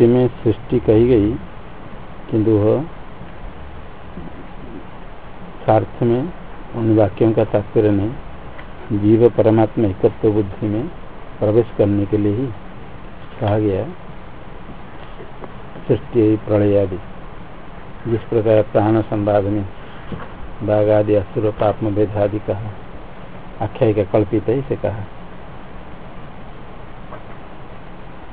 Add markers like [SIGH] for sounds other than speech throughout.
सृष्टि में सृष्टि कही गई, किंतु वह स्वार्थ में, उन वाक्यों का तात्पर्य नहीं, जीव परमात्मा एकत्व बुद्धि में प्रवेश करने के लिए ही कहा गया। सृष्टि प्रलय आदि जिस प्रकार प्राण संवाद में बाघ आदि असुर पापम भेद आदि कहा आख्याय का कल्पित है, इसे कहा।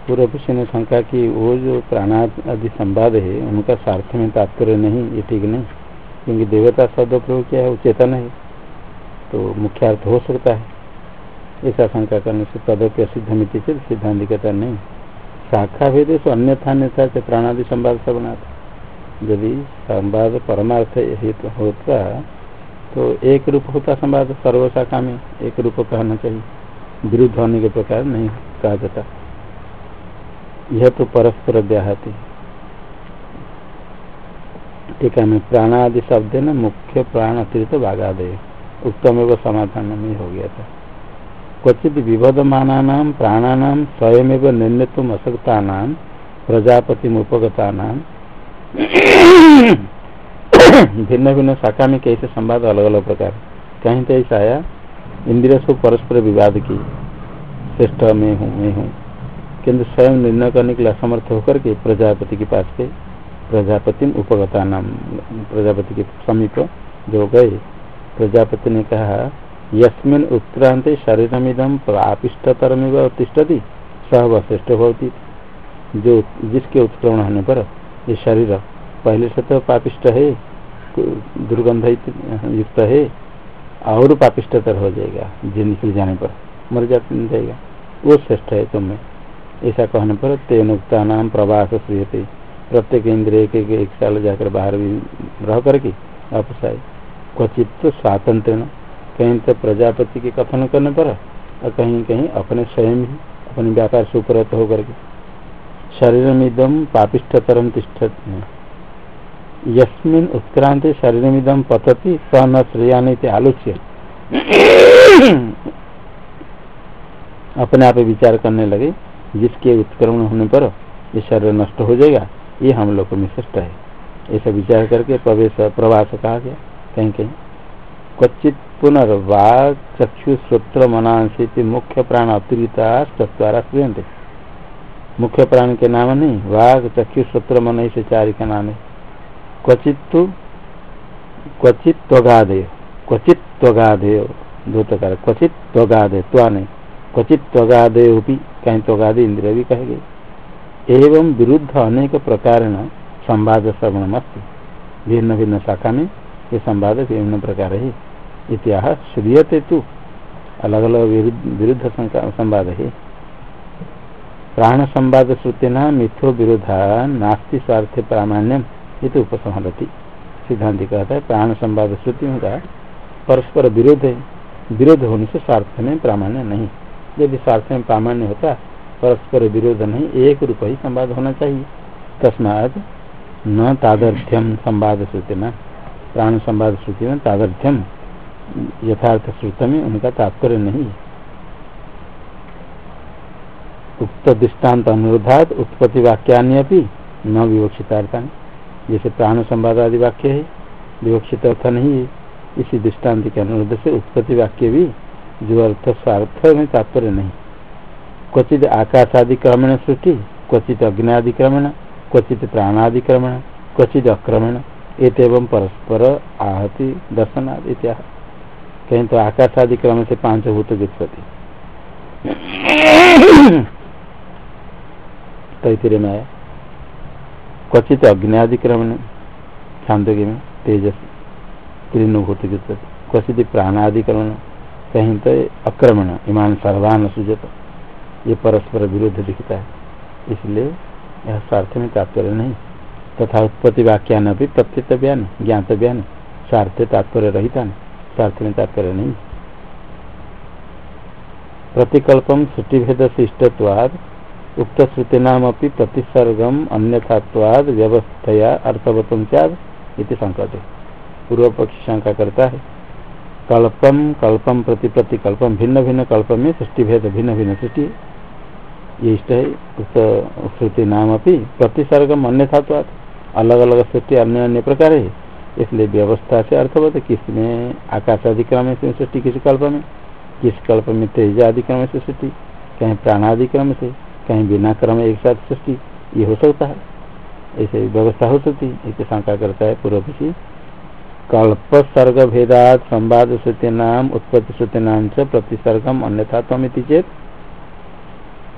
पूर्व पक्षी ने शंका की, वो जो प्राणादि संवाद है, उनका स्वार्थ में तात्पर्य नहीं, ये ठीक नहीं, क्योंकि देवता शब्द प्रयोग किया है, वो चेतन है। तो मुख्यार्थ हो सकता है। ऐसा शंका करने से तदप्य सिद्ध मिट्टी से सिद्धांत कहता नहीं शाखा भेद से अन्यथा अन्यथा से प्राणादि संवाद सब यदि संवाद परमार्थ हित होता तो एक रूप होता संवाद, सर्वशाखा में एक रूप कहना चाहिए। विरुद्ध होने के प्रकार नहीं कहा जाता। यह तो परस्पर व्याहति। ठीक है मैं प्राणादि शब्द न, मुख्य प्राण अतिरिक्त बाघादय उत्तम एवं समाधान में हो गया था। क्वचित विभदमाना प्राणानाम स्वयं निर्णित्व अशक्ता प्रजापति उपगता भिन्न भिन्न शाखा में कैसे संवाद अलग अलग प्रकार। कहीं तो ऐसा आया, इंद्रिय परस्पर विवाद की। श्रेष्ठ में हूँ, मैं हूँ। किंतु स्वयं निर्णय करने के लिए असमर्थ होकर के प्रजापति के पास पे प्रजापति उपगता नाम, प्रजापति के समीप जो गए। प्रजापति ने कहा, यस्मिन उत्क्रांत शरीरमिदम प्रापिष्टतरमिव तिष्ठति सह वशिष्ठ होती जो जिसके उत्क्रमण होने पर ये शरीर पहले से तो पापिष्ट है, दुर्गंध युक्त है, और पापिष्टतर हो जाएगा जो निकल जाने पर मर जाएगा। वो श्रेष्ठ है तुम्हें। ऐसा कहने पर तेन उक्ता नाम प्रवास श्रीयते। प्रत्येक इंद्रिय के एक साल जाकर बाहर भी रह करके वापस आए। क्वचित तो स्वातंत्र कहीं तो प्रजापति के कथन करने पर और कहीं कहीं अपने स्वयं ही, अपने व्यापार से उपरत होकर के। शरीर मिदम पापिष्ठतरम तिष्ठ यस्मिन उत्क्रांत मिदम पतति, स न श्रेयान आलोच्य। अपने आप विचार करने लगे। जिसके उत्क्रमण होने पर ये शरीर नष्ट हो जाएगा, ये हम लोग में श्रेष्ठ है। ऐसा विचार करके प्रवेश, प्रवास कहा गया। कहीं कहीं क्वचित पुनर्वाग चक्षु श्रोत्र मनांसित मुख्य प्राण अतिरिक्ता श्रेयते मुख्य प्राण के नाम नहीं वाघ चक्षु श्रोत्र मन से चार का नाम है। क्वचित तो क्वचित त्वगाधेय क्वचित त्वगाधेय दो प्रकार क्वचित त्वगाधेय त्वा नहीं क्वचित त्वगादय कहीं त्वगादि इंद्रिय भी कहे गए। एवं विरुद्ध अनेक प्रकार संवाद श्रवण मस्त भिन्न भिन्न शाखा में ये संवाद विभिन्न प्रकार है। इतिहास श्रीयते तु। अलग अलग विरुद्ध संवाद है। प्राण संवाद श्रुतिना मिथ्यो विरोधा नास्ति स्वार्थ प्रामाण्यम ये तो उपसंहरती। सिद्धांत कहता है प्राण संवाद श्रुतियों का परस्पर विरोध है। विरोध होने से स्वार्थ में प्रामाण्य नहीं। यदि स्वार्थ में प्रामाण्य होता, परस्पर विरोध नहीं, एक रूप ही संवाद होना चाहिए। तस्मात न तादर्थ्यम संवाद श्रुति में प्राण संवाद श्रुति में तादर्थ्यम यथार्थ श्रुत में उनका तात्पर्य नहीं उक्त दृष्टांत अनुरोधात उत्पत्ति वाक्यान्य भी न विवक्षितार्था जैसे प्राण संवाद आदि वाक्य है, विवक्षित अर्थ नहीं है। इसी दृष्टांत के अनुरोध से उत्पत्ति वाक्य भी जो अर्थ स्वार्थ में तात्पर्य नहीं। क्वचित आकाशादिक्रमण सृष्टि, क्वचित अग्नियादिक्रमण क्वचित प्राणादिक्रमण, क्वचित अक्रमण एवं परस्पर आहति दर्शन इत्या कहीं तो आकाशादिक्रम से पाँच भूत व्युत्पत्ति तैतरे में आया क्वचित अग्नियादिक्रमण छांदोग्य में तेजस तीन भूत व्युत्पत्ति क्वचित प्राणादिक्रमण कहीं तो अक्रमण इमान सर्वान सुजत। ये परस्पर विरुद्ध दिखता है। इसलिए यह स्वार्थ में तात्पर्य नहीं। तथा उत्पत्ति वाक्यान भी प्रत्यत बयान ज्ञात बयान स्वार्थ तात्पर्य रहता स्वार्थ में तात्पर्य नहीं। प्रतिकल्पम श्रुतिभेद शिष्टवाद उक्त श्रुति नाम प्रतिसर्गम अन्यथात्वाद व्यवस्थया अर्थवतम त्याग इति संकट पूर्व पक्षी शंका करता है। कल्पम कल्पम प्रति प्रति कल्पम भिन्न भिन्न कल्प में सृष्टि भेद, भिन्न भिन्न सृष्टि। ये इष्ट है श्रुति नाम अपनी प्रतिसर्गम अन्य था तो अलग अलग सृष्टि अन्य अन्य प्रकार है। इसलिए व्यवस्था से अर्थवत किसमें आकाशाधिक्रम से सृष्टि किस कल्प में। किस कल्प में तेज आदिक्रम से सृष्टि। कहीं प्राणादिक्रम से, कहीं बिना क्रम एक साथ सृष्टि। ये हो सकता है। ऐसे व्यवस्था हो सकती है। इसे शंका करता है पूर्व किसी कल्प सर्ग भेदात संवाद श्रुति नाम उत्पत्ति श्रुति नाम से प्रतिसर्गम अन्यथा चेत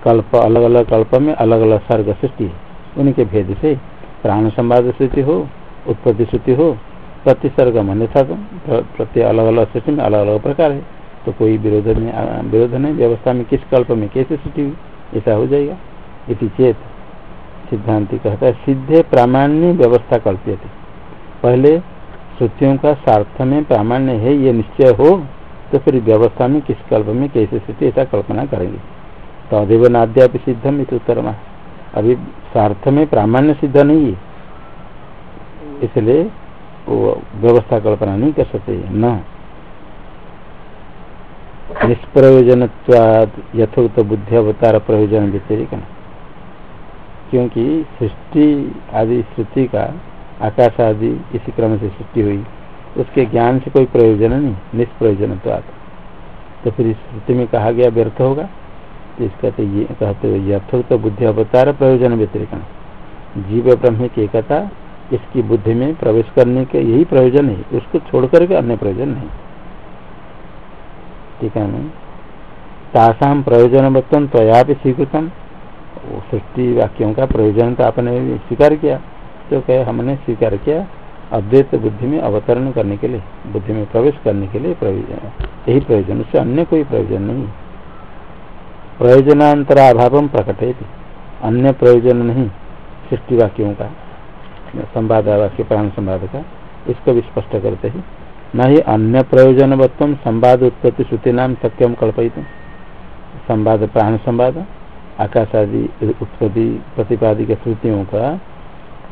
कल्प अलग अलग कल्प में अलग अलग सर्ग सृष्टि उनके भेद से प्राण संवाद श्रुति हो उत्पत्ति श्रुति हो, प्रतिसर्गम अन्यथा प्रति अलग अलग सृष्टि में अलग अलग प्रकार है। तो कोई विरोध में विरोध नहीं, व्यवस्था में, किस कल्प में, कैसे सृष्टि हुई, ऐसा हो जाएगा। इति चेत सिद्धांति कहता है, सिद्धे प्रामाण्य व्यवस्था कल्प्य पहले श्रुतियों का सार्थ में प्रामाण्य है, ये निश्चय हो तो फिर व्यवस्था में, किस कल्प में, कैसे स्थिति, ऐसा कल्पना करेंगे। तदेव तो नाद्यापि सिद्धम इस उत्तर अभी सार्थ में प्रामाण्य सिद्ध नहीं है। इसलिए वो व्यवस्था कल्पना नहीं कर सकते, न। निष्प्रयोजन यथोक्त बुद्धि अवतार प्रयोजन व्यतिरिक क्योंकि सृष्टि आदि श्रुति का आकाश आदि इसी क्रम से सृष्टि हुई। उसके ज्ञान से कोई प्रयोजन नहीं, निष्प्रयोजन तो आता। तो फिर इस श्रुति में कहा गया व्यर्थ होगा? तो इसका तो ये कहते हुए यथोक्त बुद्धि अवतार प्रयोजन व्यतिरिक जीव ब्रह्म की एकता, इसकी बुद्धि में प्रवेश करने के यही प्रयोजन है। उसको छोड़ करके अन्य प्रयोजन नहीं। ठीक है तासाम प्रयोजन बत्तन त्वया भी स्वीकृतम। सृष्टि वाक्यों का प्रयोजन तो आपने स्वीकार किया। तो कहे, हमने स्वीकार किया अद्वैत बुद्धि में अवतरण करने के लिए, बुद्धि में प्रवेश करने के लिए प्रयोजन यही प्रयोजन, उससे अन्य कोई प्रयोजन नहीं। प्रयोजनांतरा अभाव प्रकट अन्य प्रयोजन नहीं सृष्टि वाक्यों का संवाद वाक्य प्राण संवाद का, इसको भी स्पष्ट करते हैं। न ही अन्य प्रयोजन प्रयोजनवत्व संवाद उत्पत्ति श्रुति नाम सक्यम कल्पित संवाद, प्राण संवाद आकाश आदि उत्पत्ति प्रतिपादिक श्रुतियों का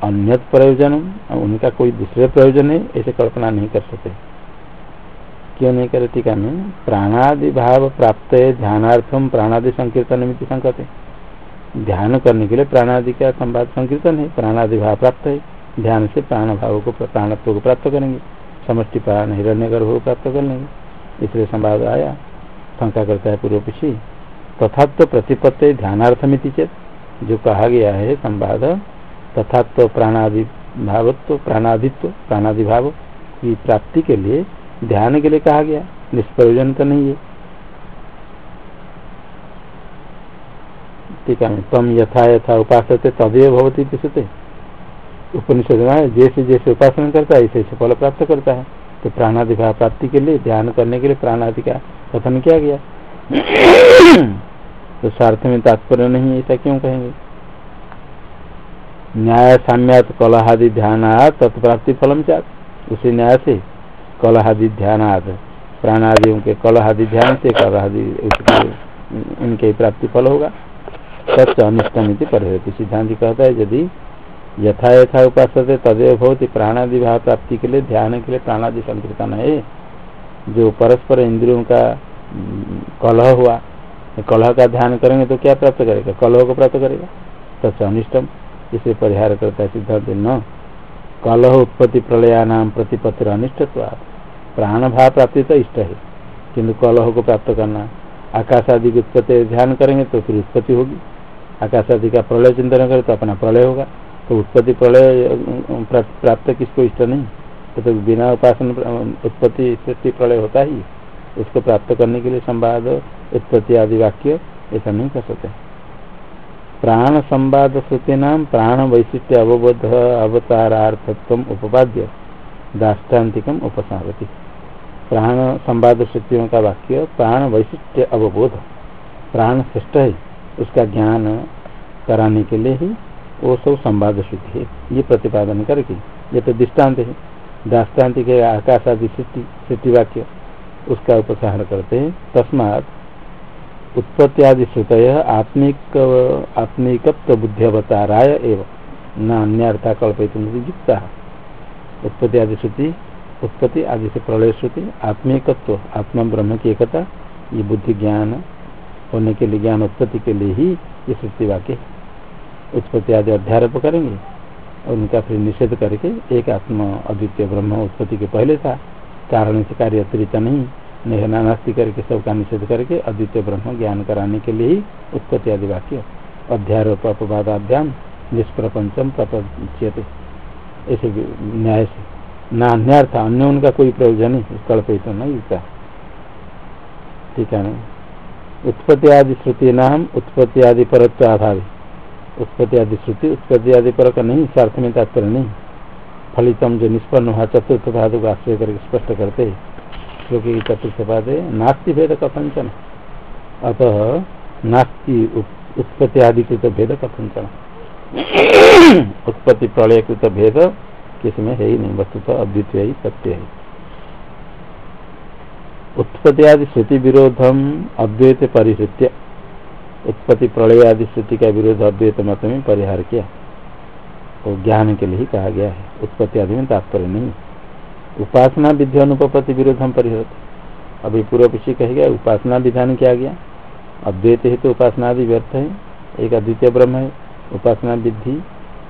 अन्य प्रयोजन उनका कोई दूसरे प्रयोजन है, ऐसे कल्पना नहीं कर सकते। क्यों नहीं करे टीका में? प्राणादि भाव प्राप्त है ध्यानार्थम प्राणादि संकीर्तन मित्र है ध्यान करने के लिए प्राणादि का संवाद संकीर्तन है, प्राणादि भाव प्राप्त है, ध्यान से प्राण भाव को, प्राणत्व को प्राप्त करेंगे। समष्टि प्राण, हिरण्य गर्भ को प्राप्त कर लेंगे। इसलिए संवाद आया, शंका करता है पूर्व पीछे तो प्रतिपत्ति ध्यानार्थमिति चेत, जो कहा गया है, संवाद तथात्व प्राणादि भावत्व, प्राणादित्व प्राणादि भाव की प्राप्ति के लिए ध्यान के लिए कहा गया। निष्प्रयोजन तो नहीं है। ठीक है, तम यथा यथा उपास तदेव भवती सुते उपनिषद में जैसे जैसे उपासना करता है, ऐसे ऐसे फल प्राप्त करता है। तो प्राणादि भाव प्राप्ति के लिए, ध्यान करने के लिए प्राणादि का कथन किया गया। [COUGHS] तो स्वार्थ में तात्पर्य नहीं ऐसा क्यों कहेंगे? न्याय साम्यात कलहादि ध्यान तत्प्राप्ति फलम उसी न्याय से कलहादि ध्यान प्राणादियों के कलहादि ध्यान से कलहादि इनके प्राप्ति फल होगा। सच अनिष्टम पर सिद्धांत कहता है, यदि यथा यथा उपास तदेव भवती प्राणादि भाव प्राप्ति के लिए, ध्यान के लिए प्राणादि संकीर्तन है जो परस्पर इंद्रियों का कलह हुआ, कलह का ध्यान करेंगे तो क्या प्राप्त करेगा? कलह को प्राप्त करेगा। तथा अनिष्टम। इसे परिहार करता है सिद्धांत न। कलह उत्पत्ति प्रलया नाम प्रतिपत्र अनिष्ट प्राण भाव प्राप्ति तो इष्ट है किंतु कलह को प्राप्त करना। आकाश आदि की उत्पत्ति ध्यान करेंगे तो फिर उत्पत्ति होगी। आकाश आदि का प्रलय चिंतन करें तो अपना प्रलय होगा। तो उत्पत्ति प्रलय प्राप्त किसको इष्ट नहीं? तो, तो बिना उपासन उत्पत्ति सृष्टि प्रलय होता ही उसको प्राप्त करने के लिए संवाद उत्पत्ति आदि वाक्य ऐसा नहीं कर सकते। प्राण संवाद श्रुति नाम प्राण वैशिष्ट अवबोध अवतारार्थत्व उपाद्य दाष्टान्तिकम उपसावती प्राण संवाद श्रुतियों का वाक्य प्राण वैशिष्ट अवबोध प्राण श्रेष्ठ है। उसका ज्ञान कराने के लिए ही वो सब संवाद श्रुति है। ये प्रतिपादन करके, ये तो दृष्टांत है। दाष्टान्तिक आकाश आदि सृष्टि सृष्टि वाक्य उसका उपसंहार करते हैं। तस्मात उत्पत्ति आदि श्रुत आत्मिक आत्मिकत्व बुद्धि अवताराय एवं। न अन्यर्था कल्पित युक्त उत्पत्ति आदि श्रुति उत्पत्ति आदि से प्रलय श्रुति आत्मिकत्व आत्मा ब्रह्म की एकता ये बुद्धि ज्ञान होने के लिए ज्ञान उत्पत्ति के लिए ही ये श्रुति वाक्य उत्पत्ति आदि अध्यारोप करेंगे और उनका फिर निषेध करके एक आत्मा, अद्वितीय ब्रह्म उत्पत्ति के पहले था। कारण से कार्य अतिरिक्त नहीं। नेहना नास्ती करके सबका निषेध करके अद्वितीय ब्रह्म ज्ञान कराने के लिए ही उत्पत्ति आदि वाक्य अध्यारोप अपवादाभ्याम निष्प्रपंचम प्रपंचते। ऐसे न्याय से। ना अन्यर्थ अन्य उनका कोई प्रयोजन नहीं कल्पित तो नहीं होता ठीक है उत्पत्ति आदि श्रुति नाम, उत्पत्ति आदि परत्व आधार। उत्पत्ति आदि श्रुति, उत्पत्ति आदि पर नहीं स्वार्थ में तात्पर्य नहीं। फलितम जो निष्पन्न हुआ, चतुर्थ पाद को आश्रय करके स्पष्ट करते श्लोक की चतुर्थ पाद नास्ति भेद कथंचन अतः नास्ति उत्पत्ति आदि कृत भेद कथंचन उत्पत्ति प्रलय कृत भेद किसमें है ही नहीं वस्तु तो अद्वितीय ही सत्य है। उत्पत्ति आदि श्रुति विरोधम अद्वैत परिहृत्य उत्पत्ति प्रलय आदि श्रुति का विरोध अद्वैत मत में परिहार किया। वो ज्ञान के लिए ही कहा गया है। उत्पत्ति आदि में तात्पर्य नहीं उपासना विधि अनुपति विरोध हम परिहरते। अभी पूर्व पीछे कह गया, उपासना विधान किया गया? अद्वैत है तो उपासना आदि व्यर्थ है। एक अद्वितीय ब्रह्म है, उपासना विधि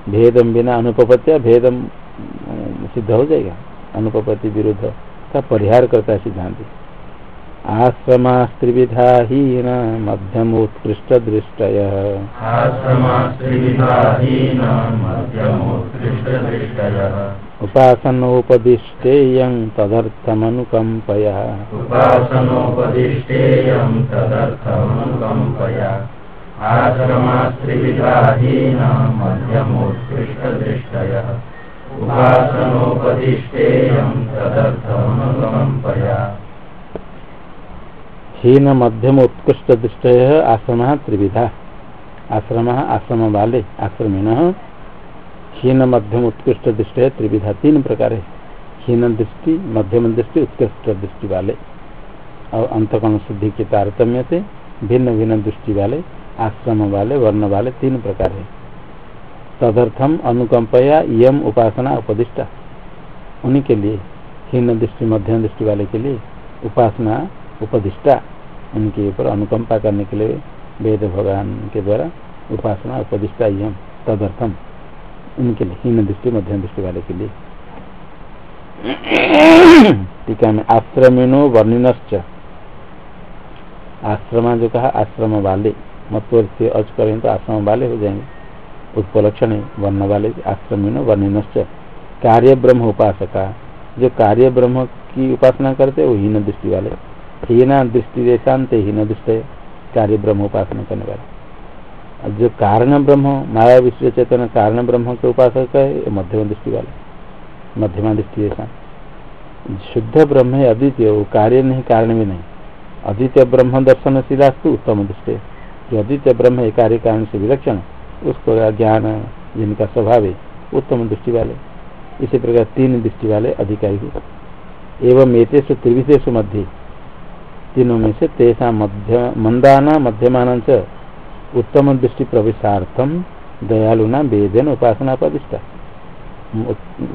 भेदम बिना अनुपत्या भेदम सिद्ध हो जाएगा। अनुपति विरुद्ध का परिहार करता है सिद्धांत। आश्रमास्त्रिविधा हीन मध्यमोत्कृष्ट दृष्टय उपासनोपदिष्टेयं तदर्थमनुकम्पया। उपासनोपदिष्टेयं तदर्थमनुकम्पया। आश्रमास्त्रिविधाहीन मध्यमोत्कृष्टदृष्टयः। उपासनोपदिष्टेयं तदर्थमनुकम्पया। हीन मध्यम उत्कृष्ट दृष्ट आश्रम त्रिविधा। आश्रम आश्रम वाले आश्रमिण हीन मध्यम उत्कृष्ट दृष्टि त्रिविधा, तीन प्रकार। है हीन दृष्टि मध्यम दृष्टि उत्कृष्ट दृष्टि वाले और अंतकर्ण शुद्धि के तारतम्य से भिन्न भिन्न दृष्टि वाले आश्रम वाले वर्ण वाले तीन प्रकार। है तदर्थम अनुकंपया यम उपासना उपदिष्टा। उन्हीं के लिए हीन दृष्टि मध्यम दृष्टि वाले के लिए उपासना उपदिष्टा, उनके ऊपर अनुकंपा करने के लिए वेद भगवान के द्वारा उपासना, उपदिष्टा यम तदर्थम, उनके लिए, हीन दृष्टि, मध्यम दृष्टि वाले के लिए। टीका में आश्रमिनो वर्णिनश्च। आश्रमा जो कहा, आश्रम वाले मतवर से अच करें तो आश्रम वाले हो जाएँगे। उत्पलक्षण वर्ण वाले आश्रमी वर्णिनश्च। कार्य ब्रह्म उपासका, जो कार्य ब्रह्म की उपासना करते वो हीन दृष्टि वाले। हीना दृष्टि देशांत हीन दृष्टि कार्य ब्रह्म उपासना करने वाले। जो कारण ब्रह्म, माया विश्व चेतन कारण ब्रह्म के उपासक है मध्यम दृष्टि वाले। मध्यमा दृष्टि देशा शुद्ध ब्रह्म है, अद्वितीय, वो कार्य नहीं, कारण भी नहीं। अद्वितीय ब्रह्म दर्शन सीधास्तु उत्तम दृष्टि। जो अद्वितीय ब्रह्म है, कार्य कारण से विलक्षण, उसको ज्ञान, जिनका स्वभाव है, उत्तम दृष्टि वाले। इसी प्रकार तीन दृष्टि वाले अधिकारी एवं एतेषु त्रिविशेषु मध्य तीनों में से तेसा मध्य, मंदाना, मध्यमान उत्तम दृष्टि प्रवेशार्थम दयालुना वेदन उपासना उपदिष्टा।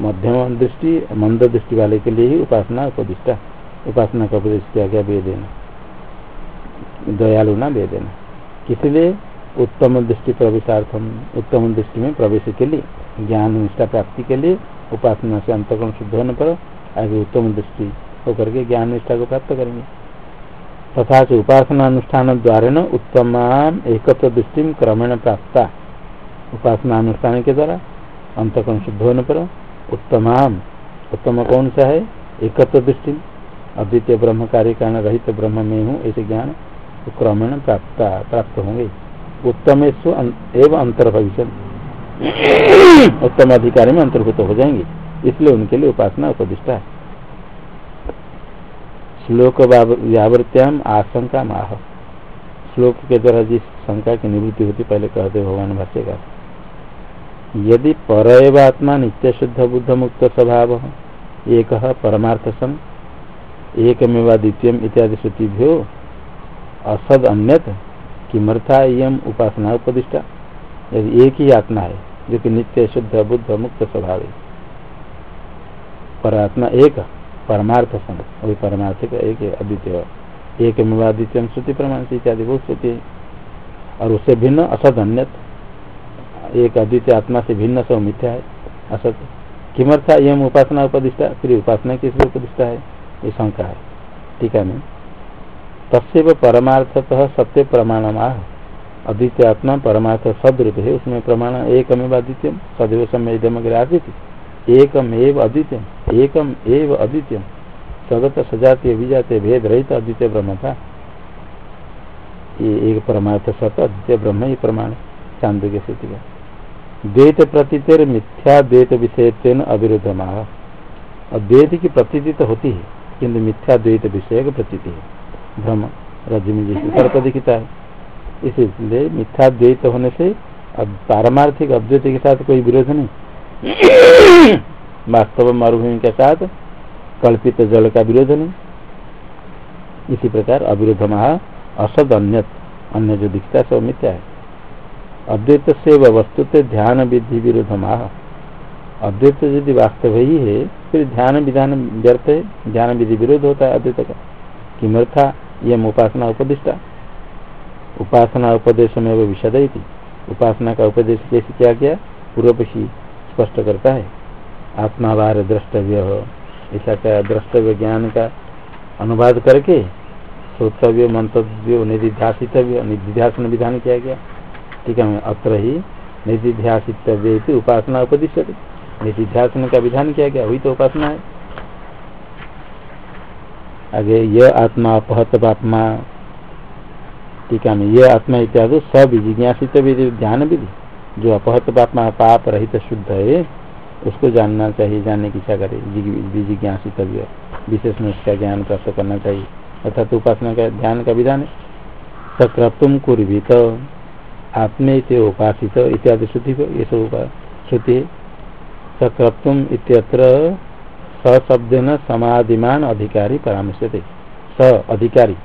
मध्यम दृष्टि, मंद दृष्टि वाले के लिए ही उपासना उपदिष्टा। उपासना का उपदेश किया गया वेदेन। दयालुना वेदेन। किसलिए उत्तम दृष्टि प्रवेशार्थम उत्तम दृष्टि में प्रवेश के लिए ज्ञान निष्ठा प्राप्ति के लिए उपासना से अंतकरण शुद्ध होने पर आगे उत्तम दृष्टि होकर के ज्ञान निष्ठा को प्राप्त करेंगे। तथा उपासना अनुष्ठान द्वारा उत्तम एकत्व दृष्टि क्रमेण प्राप्त। उपासना अनुष्ठान के द्वारा अंतकरण शुद्ध होने पर उत्तम उत्तम कौन सा है? एकत्व दृष्टि। अद्वितीय ब्रह्म कार्य कारण रहित ब्रह्म में हूँ, ऐसे ज्ञान क्रमेण प्राप्त प्राप्त होंगे। उत्तम एवं अंतर भविष्य उत्तम अधिकारी में अंतर्भूत हो जाएँगे। इसलिए उनके लिए उपासना उपदिष्टा है। श्लोक व्यावृत्याम आशंका माह। श्लोक के द्वारा जिस शंका की निवृत्ति होती, पहले कहते भगवान भाष्य का यदि पर आत्मा नित्य शुद्ध बुद्ध मुक्त स्वभाव एक परमार्थ सन एकमेवा द्वितीय इत्यादि श्रुतिभ्यो असद अन्यत किमर्था यम उपासना उपदिष्टा। यदि एक ही आत्मा है, जो कि नित्य शुद्ध बुद्ध मुक्त स्वभाव है पर आत्मा एक परमार्थ सन वही परमार्थ का एक अद्वितीय एक द्वितीय श्रुति प्रमाण से इत्यादि बहुत श्रुति है। और उससे भिन्न असत अन्य एक अद्वितीय आत्मा से भिन्न सब मिथ्या है, असत। किमर्था यम उपासना उपदिष्टा, फिर उपासना किस उपदिष्टा है? ये शंका है। ठीक है तस्व परमार्थतः सत्य प्रमाण अद्वितीय आत्मा परमार्थ सदरूप है, उसमें प्रमाण एकमेव अद्वितीय सदैव समय आदित्य एकम एव अद्वितीय एकम एव अद्वितीय स्वगत सजातीय विजातीय भेद रहित अद्वितीय ब्रह्म था। ये एक परमार्थ सत अद्वितीय ब्रह्म ही प्रमाण चाँद के स्थिति का। द्वैत प्रतीतर मिथ्या द्वैत विषय तेन अविरुद्ध माह और द्वैत की प्रतीति तो होती है, किंतु मिथ्या द्वैत विषय की प्रतीति है। भ्रम रजमी जैसे तर्क दिखता है। इसलिए मिथ्या द्वैत होने से अब पारमार्थिक अद्वैत के साथ कोई विरोध नहीं। वास्तव मरुभूमि के साथ? कल्पित जल का विरोध नहीं। इसी प्रकार अविरोध महा असद अन्य अन्य जो दिखता है सब मिथ्या है। अद्वैत से वस्तु ध्यान विधि विरोध माह अद्वैत यदि वास्तव ही है, फिर ध्यान विधान व्यर्थ है। ध्यान विधि विरोध होता है अद्वैत का। किमर्था यम उपासना उपदिष्टा। उपासना उपदेश में वो विषद थी उपासना का उपदेश कैसे किया गया? पूर्व ही स्पष्ट करता है। आत्मा बार द्रष्टव्य हो। ऐसा क्या द्रष्टव्य ज्ञान का अनुवाद करके श्रोतव्य मंतव्य, निधिध्यासितव्य, निधिध्यासन विधान किया गया? ठीक है, अत्र ही निधिध्यासितव्य उपासना उपदिश्य निधिध्यासन का विधान किया गया, वही तो उपासना है। आगे यह आत्मा अपहत पापमा। टीका में यह आत्मा इत्यादि सब जिज्ञासित ध्यान विधि जो अपहत पापमा पाप रहित शुद्ध है, उसको जानना चाहिए, जानने की इच्छा करे जिज्ञासित विशेष में उसका ज्ञान प्राप्त करना चाहिए। अर्थात उपासना का, ध्यान का विधान है। सक्रतुम कुर्भित आत्मे उपासित, इत्यादि श्रुति को, ये सब श्रुति है। सक्रतुम इत्यत्र सशब्देन समाधिमान अधिकारी परामर्श थे स अधिकारी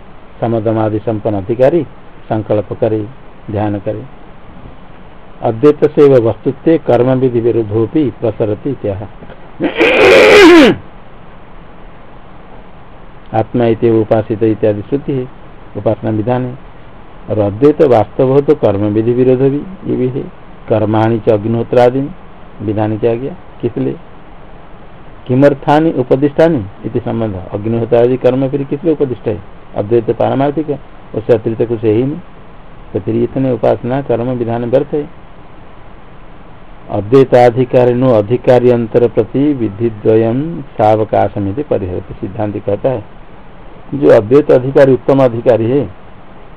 समदमादि संपन्न अधिकारी, संकल्प करे, ध्यान करे। अद्वैत से वस्तुत्व कर्म विधि विरुद्धोपी प्रसरती क्या आत्मा इति उपासित इत्यादि श्रुति है उपासना विधान। है और अद्वैत वास्तव हो तो कर्म विधि विरोध भी ये भी है। कर्माणी च अग्निहोत्रादि विधान किया गया। किस लिए? किमर्थानी उपदिष्टानी इति संबंध। अग्निहोत्रादि कर्म फिर किस लिए उपदिष्ट है? अद्वैत पारमार्थिक है, उससे अतिरिक्त कुछ है ही नहीं। तो फिर इतने उपासना, कर्म, विधान व्यर्थ है। अद्वैताधिकारिणो अधिकारी अंतर प्रति विधि द्वयम सावकाशम परिहरते, सिद्धांत कहता है। जो अद्वैत अधिकारी, उत्तम अधिकारी है,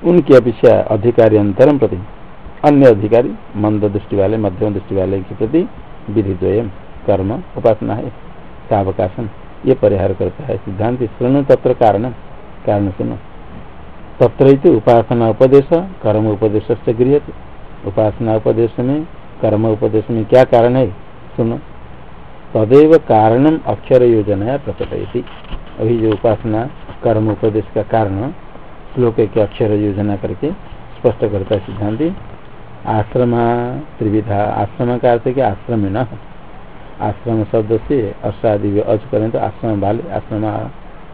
उनकी अपेक्षा अधिकारी अंतरम प्रति, अन्य अधिकारी मंद दृष्टि वाले, मध्यम दृष्टि वाले के प्रति विधि द्वयम कर्म, उपासना है सावकाशन ये परिहार करता है, सिद्धांत। सुनो तत्र कारण कारण सुनो। तत्र उपासना उपदेश, कर्म उपदेश से गृह उपासना उपदेश में कर्म उपदेश में क्या कारण है? सुनो। तदेव कारणम अक्षर योजना प्रकटयती। अभी जो उपासना कर्म उपदेश का कारण श्लोक के अक्षर योजना करके स्पष्ट करता है सिद्धांति। आश्रम त्रिविधा, आश्रम का अर्थ क्या आश्रम न आश्रम शब्द से अष्टादि अच करें तो आश्रम वाले आश्रम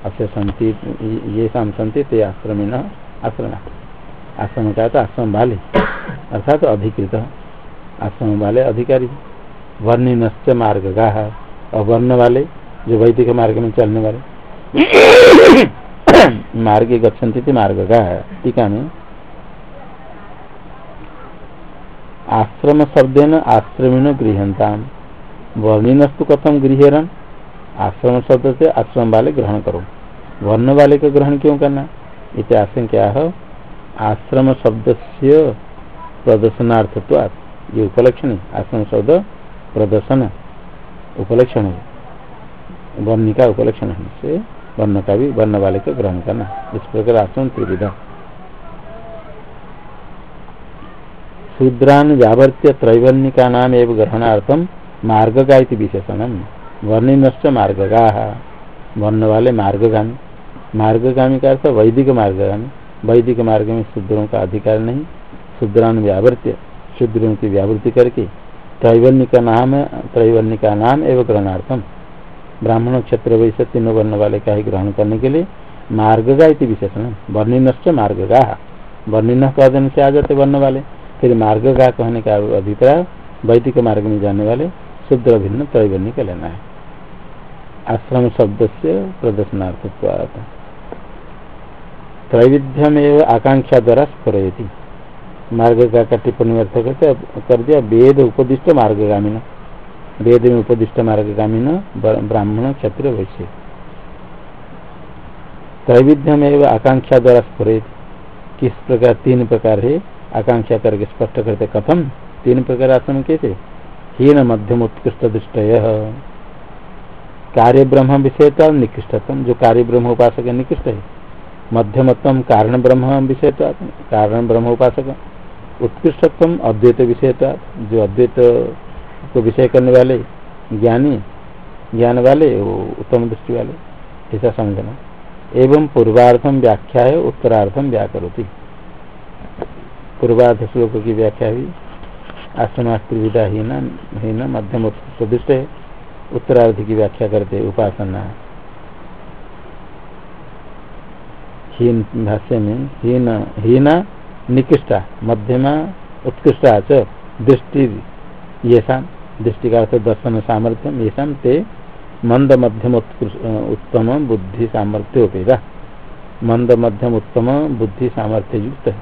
अक्षय संति, ये शाम संति ते आश्रम न आश्रम। आश्रम का तो आश्रम वाले अर्थात अधिकृत। आश्रम वाले अधिकारी वर्णिनश्च मार्ग गा और वर्ण वाले, जो वैदिक मार्ग में चलने वाले। [COUGHS] मार्ग गच्छन्ति थी मार्ग का टीका में आश्रम शब्देन आश्रमीण गृहता वर्णिनस्तु कथम गृहरन आश्रम शब्द से आश्रम वाले ग्रहण करो। वर्ण वाले का ग्रहण क्यों करना? इतिहास क्या है आश्रम शब्द से प्रदर्शनार्थत्वात्। ये उपलक्षण है आश्रम शब्द प्रदर्शन उपलक्षण है। वर्ण का उपलक्षण है से वर्ण का भी, वर्ण वाले को ग्रहण करना इस प्रकार आसन त्रिविधा। शूद्रान व्यावर्त्य त्रैवर्णिका नाम एवं ग्रहणार्थम मार्ग का विशेषण। वर्णिनश्च मार्गगा। वर्ण वाले मार्गगामी। मार्गगामी का अर्थ वैदिक मार्गगामी। वैदिक मार्ग में शूद्रों का अधिकार नहीं। शूद्रान व्यावर्त्य शुद्रों की व्यावृत्ति करके त्रैवर्ण का नाम त्रैवर्ण का नाम एवं ग्रहणार्थम। ब्राह्मण क्षेत्र वैश्य तीनों वर्ण वाले का ही ग्रहण करने के लिए मार्ग का इति विशेषण वर्णिन मार्ग वर्णिन कह से आ जाते वर्ण वाले। फिर मार्ग का कहने का अभिप्राय वैदिक मार्ग में जाने वाले शुद्ध भिन्न त्रैवर्णी का लेना है। आश्रम शब्द से प्रदर्शनार्थ त्रैविध्यम एवं आकांक्षा द्वारा स्फुरती मार्ग का टिप्पणी अर्थ करते कर दिया, वेद उपदिष्ट मार्गगामी वेद में उपदिष्ट मार्गगामी ब्राह्मण, क्षत्रिय, वैश्य। त्रैविध्यम एवं आकांक्षा द्वारा स्फुरित। किस प्रकार तीन प्रकार है? आकांक्षा करके स्पष्ट करते कथम। तीन प्रकार आसन कैसे हीन, मध्यम, उत्कृष्ट, दृष्ट कार्य ब्रह्म विषयता, निकृष्टतम। जो कार्य ब्रह्म उपासक निकृष्ट है। मध्यमतम, कारण ब्रह्म विषयता। कारण ब्रह्म उपासक। उत्कृष्टतम अद्वैत विषयता जो अद्वैत को विषय करने वाले, ज्ञानी, ज्ञान वाले, वो उत्तम दृष्टि वाले, ऐसा समझना। एवं पूर्वार्थम व्याख्या है उत्तरार्थम व्याकरोती। पूर्वार्ध श्लोक की व्याख्या भी आसनास्त्रिविदा न मध्यम सदृष्ट है। उत्तरार्ध की व्याख्या करते उपासना। हीन भाष्य में, हीन, हीना निकृष्टा, मध्यमा उत्कृष्टा च दृष्टि ये दृष्टि का दर्शन सामर्थ्य ये ते मंद मध्यम उत्तम बुद्धि सामर्थ्य उपेगा। मंद मध्यम उत्तम बुद्धि सामर्थ्य युक्त है।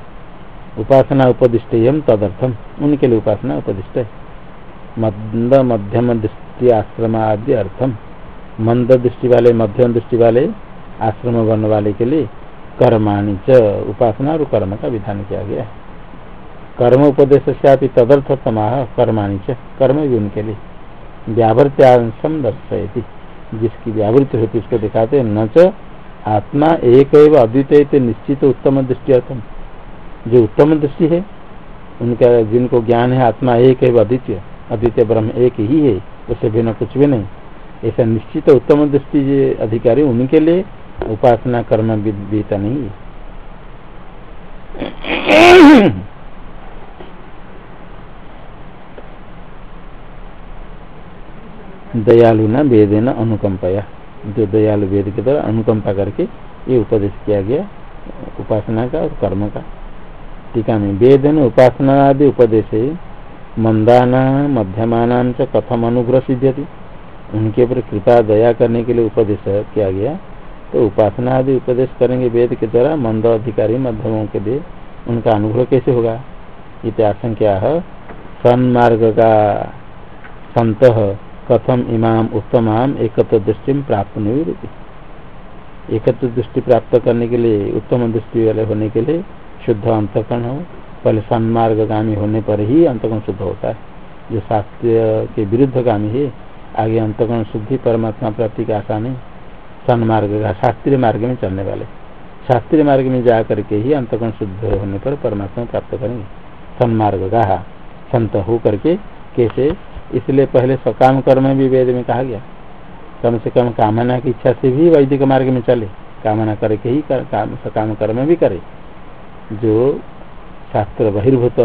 उपासना उपदिष्ट तदर्थम उनके लिए उपासना उपदिष्ट है। मंद मध्यम दृष्टि आश्रम आदि अर्थम मंद दृष्टि वाले, मध्यम दृष्टि वाले आश्रम वर्ण वाले के लिए कर्माणी च, उपासना और कर्म का विधान किया गया कर्म उपदेश से तदर्थ समाह कर्माणी च, कर्म भी उनके लिए। व्यावृत्यांशम दर्शयती। जिसकी व्यावृत्ति होती उसको दिखाते न च आत्मा एक एवं अद्वितीय निश्चित उत्तम दृष्टि अर्थम जो उत्तम दृष्टि है, उनका जिनको ज्ञान है, आत्मा एक है अद्वितीय अद्वितीय ब्रह्म एक ही है उससे बिना कुछ भी नहीं। ऐसा निश्चित उत्तम दृष्टि अधिकारी उनके लिए उपासना कर्म विदिता नहीं है। दयालु न न अनुकंपाया। जो दयालु वेद के द्वारा अनुकंपा करके ये उपदेश किया गया, उपासना का और कर्म का। टीका में वेद न उपासना आदि उपदेश मंदाना, मध्यमान कथम अनुग्रह सिद्ध्यति। उनके ऊपर कृपा दया करने के लिए उपदेश किया गया। तो उपासना आदि उपदेश करेंगे वेद के द्वारा मंद अधिकारी मध्यमों के लिए। उनका अनुभव कैसे होगा? इत आशंका है सन्मार्ग का संत कथम इमाम उत्तमाम एकत्र दृष्टि प्राप्त नहीं एकत्र दृष्टि प्राप्त करने के लिए, उत्तम दृष्टि वाले होने के लिए शुद्ध अंतकरण हो। पहले सन्मार्गामी होने पर ही अंतकरण शुद्ध होता है। जो शास्त्र के विरुद्ध गामी है आगे अंतकरण शुद्धि परमात्मा प्राप्ति का आशा नहीं। सन्मार्ग का शास्त्रीय मार्ग में चलने वाले। शास्त्रीय मार्ग में जा करके ही अंतकरण शुद्ध होने पर परमात्मा प्राप्त करेंगे। सन्मार्ग का संत हो करके कैसे? इसलिए पहले सकाम कर्म भी वेद में कहा गया। कम से कम कामना की इच्छा से भी वैदिक मार्ग में चले। कामना करके ही कर, काम सकाम कर्म भी करे। जो शास्त्र बहिर्भूत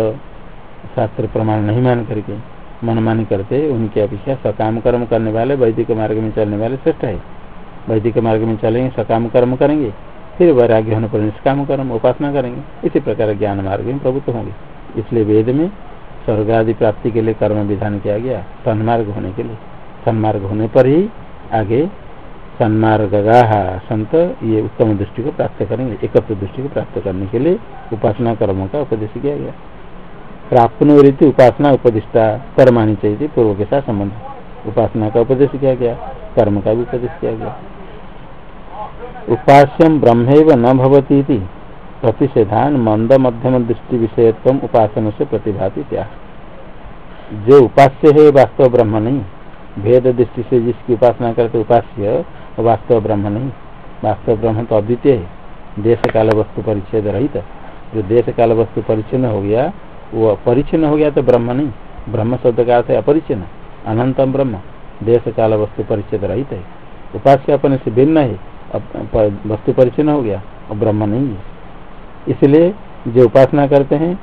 शास्त्र प्रमाण नहीं मान करके मनमानी करते उनकी अपेक्षा सकाम कर्म करने वाले, वैदिक मार्ग में चलने वाले श्रेष्ठ है। वैदिक मार्ग में चलेंगे, सकाम कर्म करेंगे, फिर वैराग्य होने पर निष्काम कर्म, उपासना करेंगे। इसी प्रकार ज्ञान मार्ग में प्रभुत्व होंगे। इसलिए वेद में स्वर्ग आदि प्राप्ति के लिए कर्म विधान किया गया, सन्मार्ग होने के लिए। सन्मार्ग होने पर ही आगे सन्मार्ग संत ये उत्तम दृष्टि को प्राप्त करेंगे एकत्र दृष्टि को प्राप्त करने के लिए उपासना कर्मों का उपदेश किया गया। प्राप्त उपासना उपदिष्टा कर्मानी चाहिए पूर्व के साथ संबंध उपासना का उपदेश किया गया, कर्म का भी उपदेश किया गया। उपास्यम ब्रह्म न भवती प्रतिषेधान मंद मध्यम दृष्टि विषयत्व उपासन से प्रतिभाती क्या जो उपास्य है वास्तव ब्रह्म नहीं, भेद दृष्टि से जिसकी उपासना करते उपास्य वास्तव ब्रह्म नहीं। वास्तव ब्रह्म तो अद्वितीय है। देश काल वस्तु परिच्छेद रहित। जो देश काल वस्तु परिच्छिन्न हो गया वो परिच्छिन्न हो गया तो ब्रह्म नहीं। ब्रह्म शब्द का अर्थ है अपरिचिन्न, अनंतम ब्रह्म देश काल वस्तु परिच्छेद रहित है। उपास्य अपने से भिन्न है वस्तु परिचन्न हो गया और ब्रह्म नहीं है। इसलिए जो उपासना करते हैं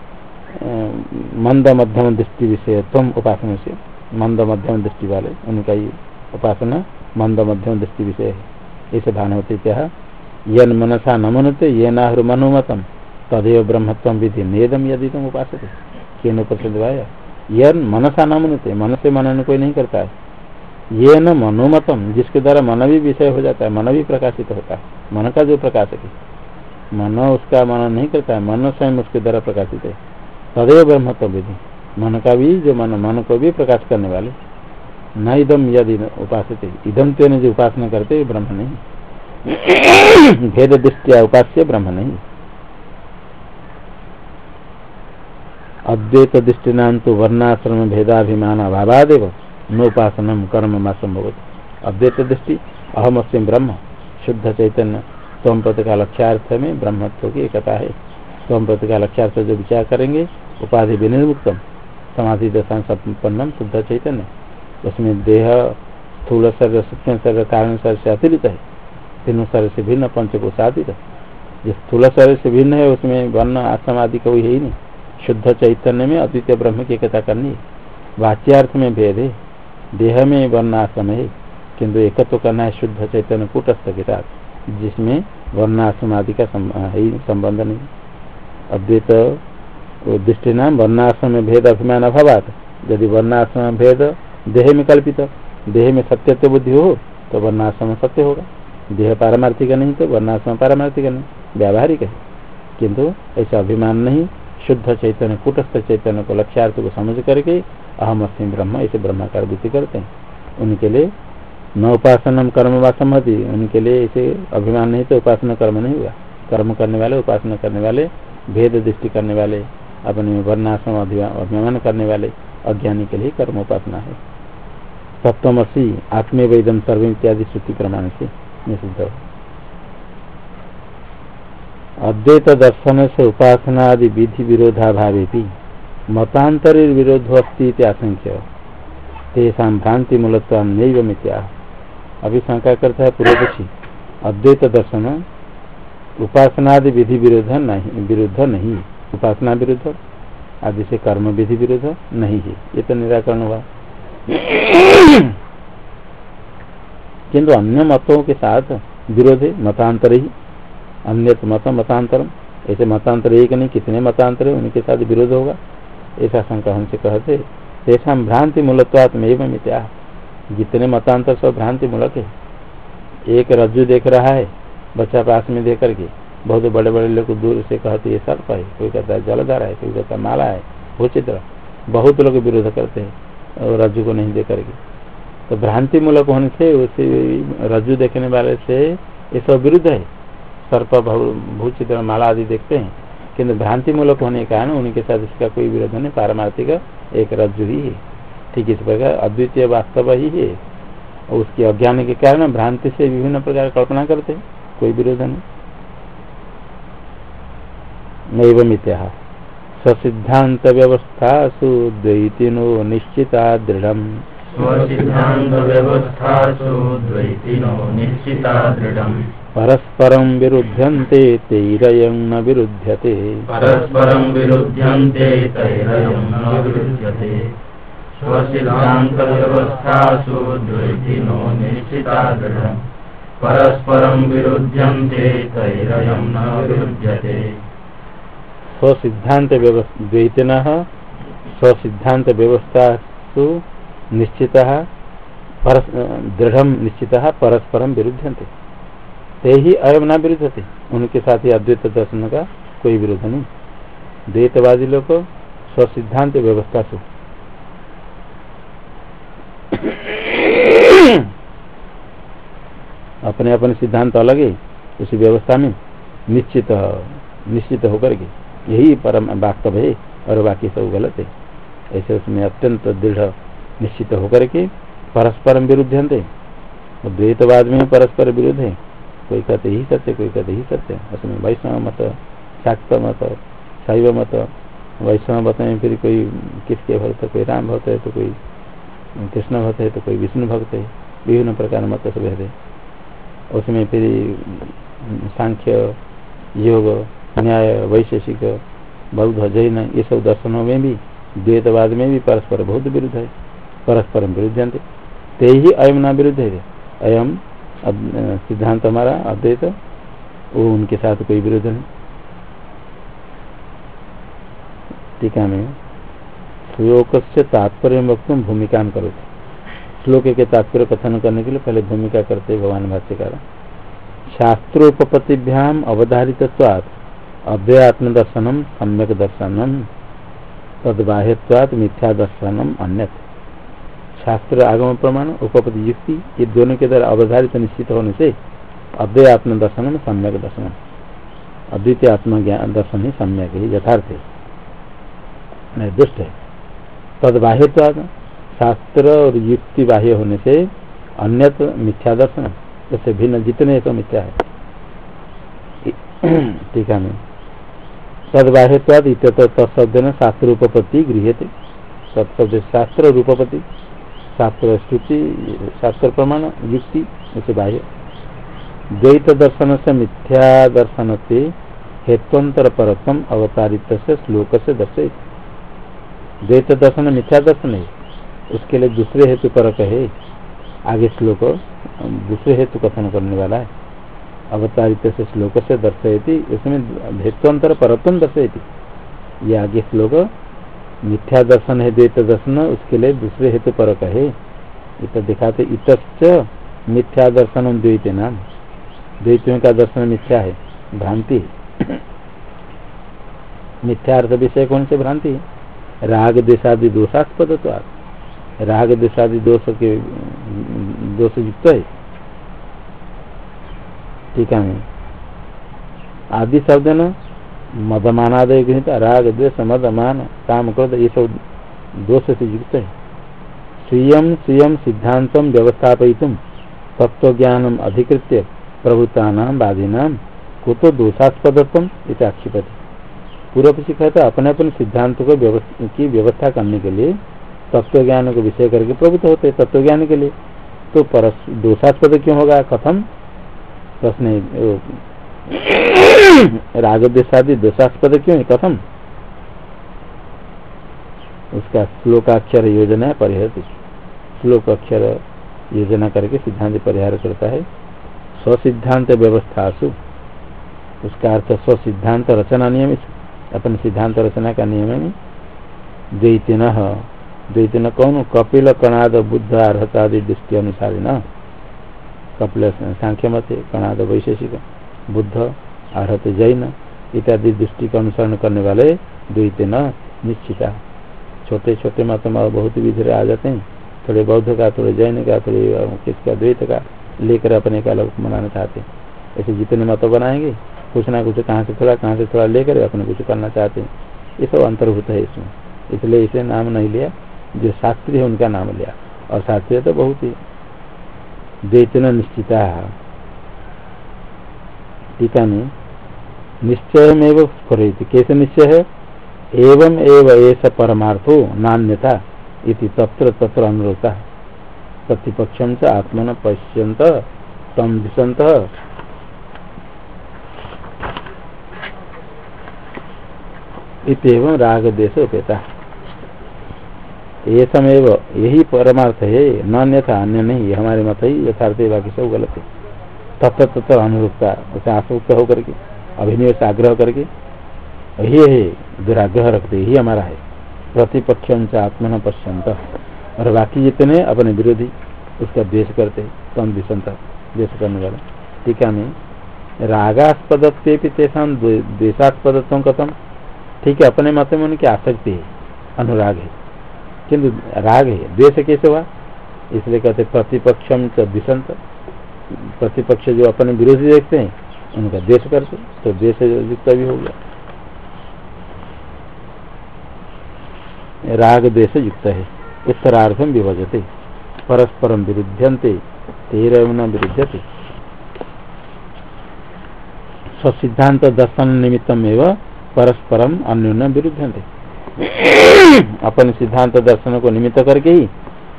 मंद मध्यम दृष्टि विषय तुम उपासना से, मंद मध्यम दृष्टि वाले, उनका ही उपासना मंद मध्यम दृष्टि विषय है। इसे भान क्या? यन मनसा न मनते ये नाहर मनोमतम। तदेव ब्रह्मत्व विधि नेदम यदि तुम उपास यन मनसा न मनते मन से मनन कोई नहीं करता है। ये न मनोमतम जिसके द्वारा मन भी विषय हो जाता है, मन भी प्रकाशित होता है। मन का जो प्रकाशक है। मन उसका मनन नहीं करता है, मन स्वयं उसके द्वारा प्रकाशित है। तदेव ब्रह्मत्व विधि। मन का भी जो मन मन को भी प्रकाश करने वाले। न इदम यदि उपास इदम तेन जो उपासना करते, ब्रह्म नहीं। [COUGHS] भेद दृष्टिया उपास्य ब्रह्म नहीं। अद्वैत दृष्टिना तो वर्णाश्रम भेदाभिमान अभावादेव नोपासनम कर्म मासम अद्वैत दृष्टि अहम ब्रह्म। शुद्ध चैतन्य तम पद का लक्ष्यार्थ में ब्रह्मत्व की एकता है। तम पद का लक्ष्यार्थ जो विचार करेंगे, उपाधि विनिर्मुक्तम। समाधि दशा संपन्नम शुद्ध चैतन्य उसमें देह, स्थूल शरीर सूक्ष्म शरीर कारण शरीर से अतिरिक्त है। तीनों शरीर से भिन्न पंचकोशातीत जो स्थूल शरीर से भिन्न है, उसमें वर्ण, आश्रम आदि कोई है ही नहीं। शुद्ध चैतन्य में अद्वितीय ब्रह्म की एकता करनी। वाच्यार्थ में भेद है देह में वर्णाश्रम है, किंतु एकत्व करना है शुद्ध चैतन्य कूटस्थ के साथ, जिसमें वर्णाश्रम आदि का संबंध नहीं। अद्वैत दृष्टि नाम वर्णाश्रम में भेद अभिमान अभाव यदि वर्णाश्रम भेद देह में कल्पित, देह में सत्य बुद्धि हो तो वर्णाश्रम सत्य होगा। देह पारमार्थिक नहीं तो वर्णाश्रम पारमार्थिक नहीं, व्यावहारिक है। किंतु ऐसा अभिमान नहीं शुद्ध चैतन्य, कुटस्थ चैतन्य को लक्ष्यार्थ को समझ करके अहम अस्म ब्रह्म ऐसे ब्रह्माकार बुद्धि करते हैं। उनके लिए न उपासना कर्म व सम्मति उनके लिए ऐसे अभिमान नहीं तो उपासना कर्म नहीं हुआ। कर्म करने वाले, उपासना करने वाले, भेद दृष्टि करने वाले, अपने वर्णाश्रम अभिमान करने वाले, अज्ञानी के लिए कर्म उपासना है। सप्तमसी आत्मे वेदम सर्व इत्यादि श्रुति प्रमाण से निषिद्ध। अद्वैत दर्शन से उपासना आदि विधि विरोधाभावे भी मतांतर विरोध अस्ती आशंक्य। तेषा भ्रांति मूलत्व नैव मित्या अभी शंका करता है पूर्वपक्षी अद्वैत दर्शन, उपासना आदि विधि विरोध नहीं, विरुद्ध नहीं। उपासना विरुद्ध, आदि से कर्म विधि विरुद्ध नहीं है। ये तो निराकरण हुआ। किंतु अन्य मतों के साथ विरोध है, मतांतर ही। अन्य मत मतांतर, ऐसे मतांतर एक नहीं, कितने मतांतर है, उनके साथ विरोध होगा। ऐसा शंका हमसे कहते ऐसा भ्रांति मूलत्वात्म एवं मित्या जितने मतांतर सब भ्रांति मूलक है। एक रज्जु देख रहा है, बच्चा पास में देख करके बहुत बड़े बड़े लोग दूर से कहते ये सर्प है, कोई कहता है, जलधारा है, कोई कहता है, माला है वो चित्र बहुत लोग विरोध करते हैं, और रज्जु को नहीं देख करके तो भ्रांति मूलक होने से, उसे रज्जु देखने वाले से, ये सब विरुद्ध है। सर्प भूचित्र माला आदि देखते हैं। किन्तु भ्रांति मूलक होने के कारण उनके साथ इसका कोई विरोध नहीं, पारमार्थिक एक रज्जु ही। है ठीक इस प्रकार अद्वितीय वास्तव ही है। और उसके अज्ञान के कारण भ्रांति से विभिन्न प्रकार कल्पना करते हैं, कोई विरोध नहीं। नैव मित्या ससिद्धांत व्यवस्था द्वैतिनो निश्चिता दृढ़ परस्परं विरुध्यन्ते तैरयं न विरुध्यते। परस्परं विरुध्यन्ते तैरयं न विरुध्यते। द्वैतिनो निश्चिता दृढम्। परस्परम विरुध्यन्ते तैरयं न विरुध्यते। स्वसिद्धांत द्वैतिन स्वसिद्धांत व्यवस्था निश्चित दृढ़ निश्चित परस्परम विरुद्धते ते ही अयम न विरुद्धते। उनके साथ ही अद्वैत दर्शन का कोई विरोध नहीं। द्वैतवादी लोग स्वसिद्धांत व्यवस्था से। अपने अपने सिद्धांत अलग है, उसी व्यवस्था में निश्चित निश्चित होकर के। यही परम वास्तव है, और बाकी सब गलत है। ऐसे उसमें अत्यंत दृढ़, निश्चित होकर के परस्पर विरुद्ध थे द्वैतवाद में परस्पर विरुद्ध है। कोई कहते ही सत्य कोई कहते ही सत्य उसमें वैष्णव मत, शाक्त मत, शैव मत, वैष्णव मत में फिर कोई किसके भक्त, कोई राम भक्त है तो कोई कृष्ण भक्त है तो कोई विष्णु भक्त है। विभिन्न प्रकार मत सब है। उसमें फिर सांख्य, योग, न्याय, वैशेषिक, बौद्ध, जैन, ये सब दर्शनों में भी, द्वैतवाद में भी परस्पर बहुत विरुद्ध है। परस्पर विरुद्ध ते ही अयम न विरुद्ध है। अयम सिद्धांत हमारा अद्वैत वो उनके साथ कोई विरोध नहीं। टीका में श्लोक से तात्पर्य वक्त भूमिका करो श्लोक के तात्पर्य कथन करने के लिए पहले भूमिका करते भगवान भाष्यकार। शास्त्रोपतिभ्याम अवधारित अव्यत्म दर्शनम सम्यक दर्शनम तदबाह्यवाद मिथ्या दर्शनम अन्य शास्त्र आगम प्रमाण, उपपति युक्ति, ये दोनों के द्वारा अवधारित निश्चित होने से अद्वय आत्म दर्शन सम्यक दर्शन अद्वितीय आत्म ज्ञान दर्शन ही सम्यक ही, यथार्थ है। निर्दुष्ट है। तद बाह्यवाद शास्त्र और युक्ति बाह्य होने से अन्यत मिथ्या दर्शन, जैसे भिन्न जितने तो मिथ्या है। टीका में तदबाह्यवाद तत्शब्द न शास्त्र रूपपति गृह थे तत्शब्द शास्त्र रूपपति शास्त्र स्तुति शास्त्र प्रमाण युक्ति उसे बाह्य। द्वैत दर्शन से मिथ्या दर्शन से हेत्वंतर परत्म अवतारित से श्लोक से दर्शे द्वैत दर्शन मिथ्या दर्शन है, उसके लिए दूसरे हेतु परक है। आगे श्लोक, दूसरे हेतु कथन करने वाला है। अवतारित से श्लोक से दर्शयती उसमें भेत्वंतर परत्व दर्शयती। ये आगे श्लोक मिथ्या दर्शन है, द्वैत दर्शन, उसके लिए दूसरे हेतु पर कहे इत दिखाते इत मिथ्या दर्शन द्वैत नाम द्वैतों का दर्शन मिथ्या है, भ्रांति मिथ्यार्थ विषय कौन से भ्रांति राग देशादि दोषास्पद तो राग देशादि दोष के, दोष युक्त है। ठीक है। आदि शब्द न मदमानादय गृहित राग द्वेष, मदमान काम क्रोध ये सब दोष से युक्त है। स्वयं स्वयं सिद्धांत व्यवस्थापित तत्व ज्ञान अधिकृत्य प्रभुता वादीना कुतो दोषास्पदत्व इसे आक्षिपति। पूर्व पक्षी कहता अपने अपने सिद्धांत को की व्यवस्था करने के लिए तत्व ज्ञान को विषय करके प्रभुत्व होते तत्व ज्ञान के लिए। तो परस, दोषास्पद क्यों होगा? कथम प्रश्न राग देशादि दोषास्पद क्यों है? कथम? उसका श्लोकाक्षर योजना परिहर श्लोक अक्षर योजना करके सिद्धांत परिहार करता है। स्वसिद्धांत व्यवस्था सु उसका अर्थ स्वसिद्धांत रचना नियम अपने सिद्धांत रचना का नियम है। द्वैतिन। द्वैतिन कौन? कपिल, कणाद, बुद्ध, अर्हतादि दृष्टि अनुसार न कपिल सांख्य मत, कणाद वैशेषिक। बुद्ध अर्थ जैन इत्यादि दृष्टि का अनुसरण करने वाले द्वित न निश्चिता। छोटे छोटे मत बहुत विधि आ जाते हैं। थोड़े बौद्ध का, थोड़े जैन का, थोड़े किसका द्वैत का लेकर अपने का लोग मनाना चाहते हैं। ऐसे जितने मत बनाएँगे, कुछ ना कुछ कहाँ से थोड़ा, कहाँ से थोड़ा लेकर अपने कुछ करना चाहते हैं। ये सब अंतर्भूत है इसमें। इसलिए इसे नाम नहीं लिया, जो शास्त्रीय है उनका नाम लिया। और शास्त्रीय तो बहुत ही। द्वैतन निश्चिता। टीका में निश्चय में स्फुरित। कैसे निश्चय? है एवं एव ऐसा परमार्थो नान्यता इति तत्र तत्र अनुरोता प्रतिपक्षम से आत्मन पश्यंत तम दिशंत इतम राग देश उपेता। ये समय यही परमार्थ है न अन्यथा अन्य नहीं हमारे मत ही यथार्थ बाकी सब गलत है तत्व तत्व अनुरूपता, उसे आसक्त होकर के, अभिनय से आग्रह करके यही है, दुराग्रह रखते, यही हमारा है। प्रतिपक्ष आत्मन पश्यंत और बाकी जितने अपने विरोधी, उसका द्वेष करते, तम दिशंत, द्वेष करने वाला। टीका में रागास्पद तेषा द्वेषास्पदत्व कथम ठीक है, अपने मत में उनकी आसक्ति है, अनुराग है। किंतु राग है, द्वेष कैसे हुआ? इसलिए कहते प्रतिपक्षम च दिशंत प्रतिपक्ष जो अपने विरोधी देखते हैं, उनका देश करते तो देश युक्त भी हो गया। राग देश युक्त है उत्तरार्धम विभजते परस्परम विरुद्धंते तेरह विरुद्धते स्वसिद्धांत दर्शन निमित्तम एवं परस्परम अन्योन विरुद्धंते [COUGHS] अपने सिद्धांत दर्शन को निमित्त करके ही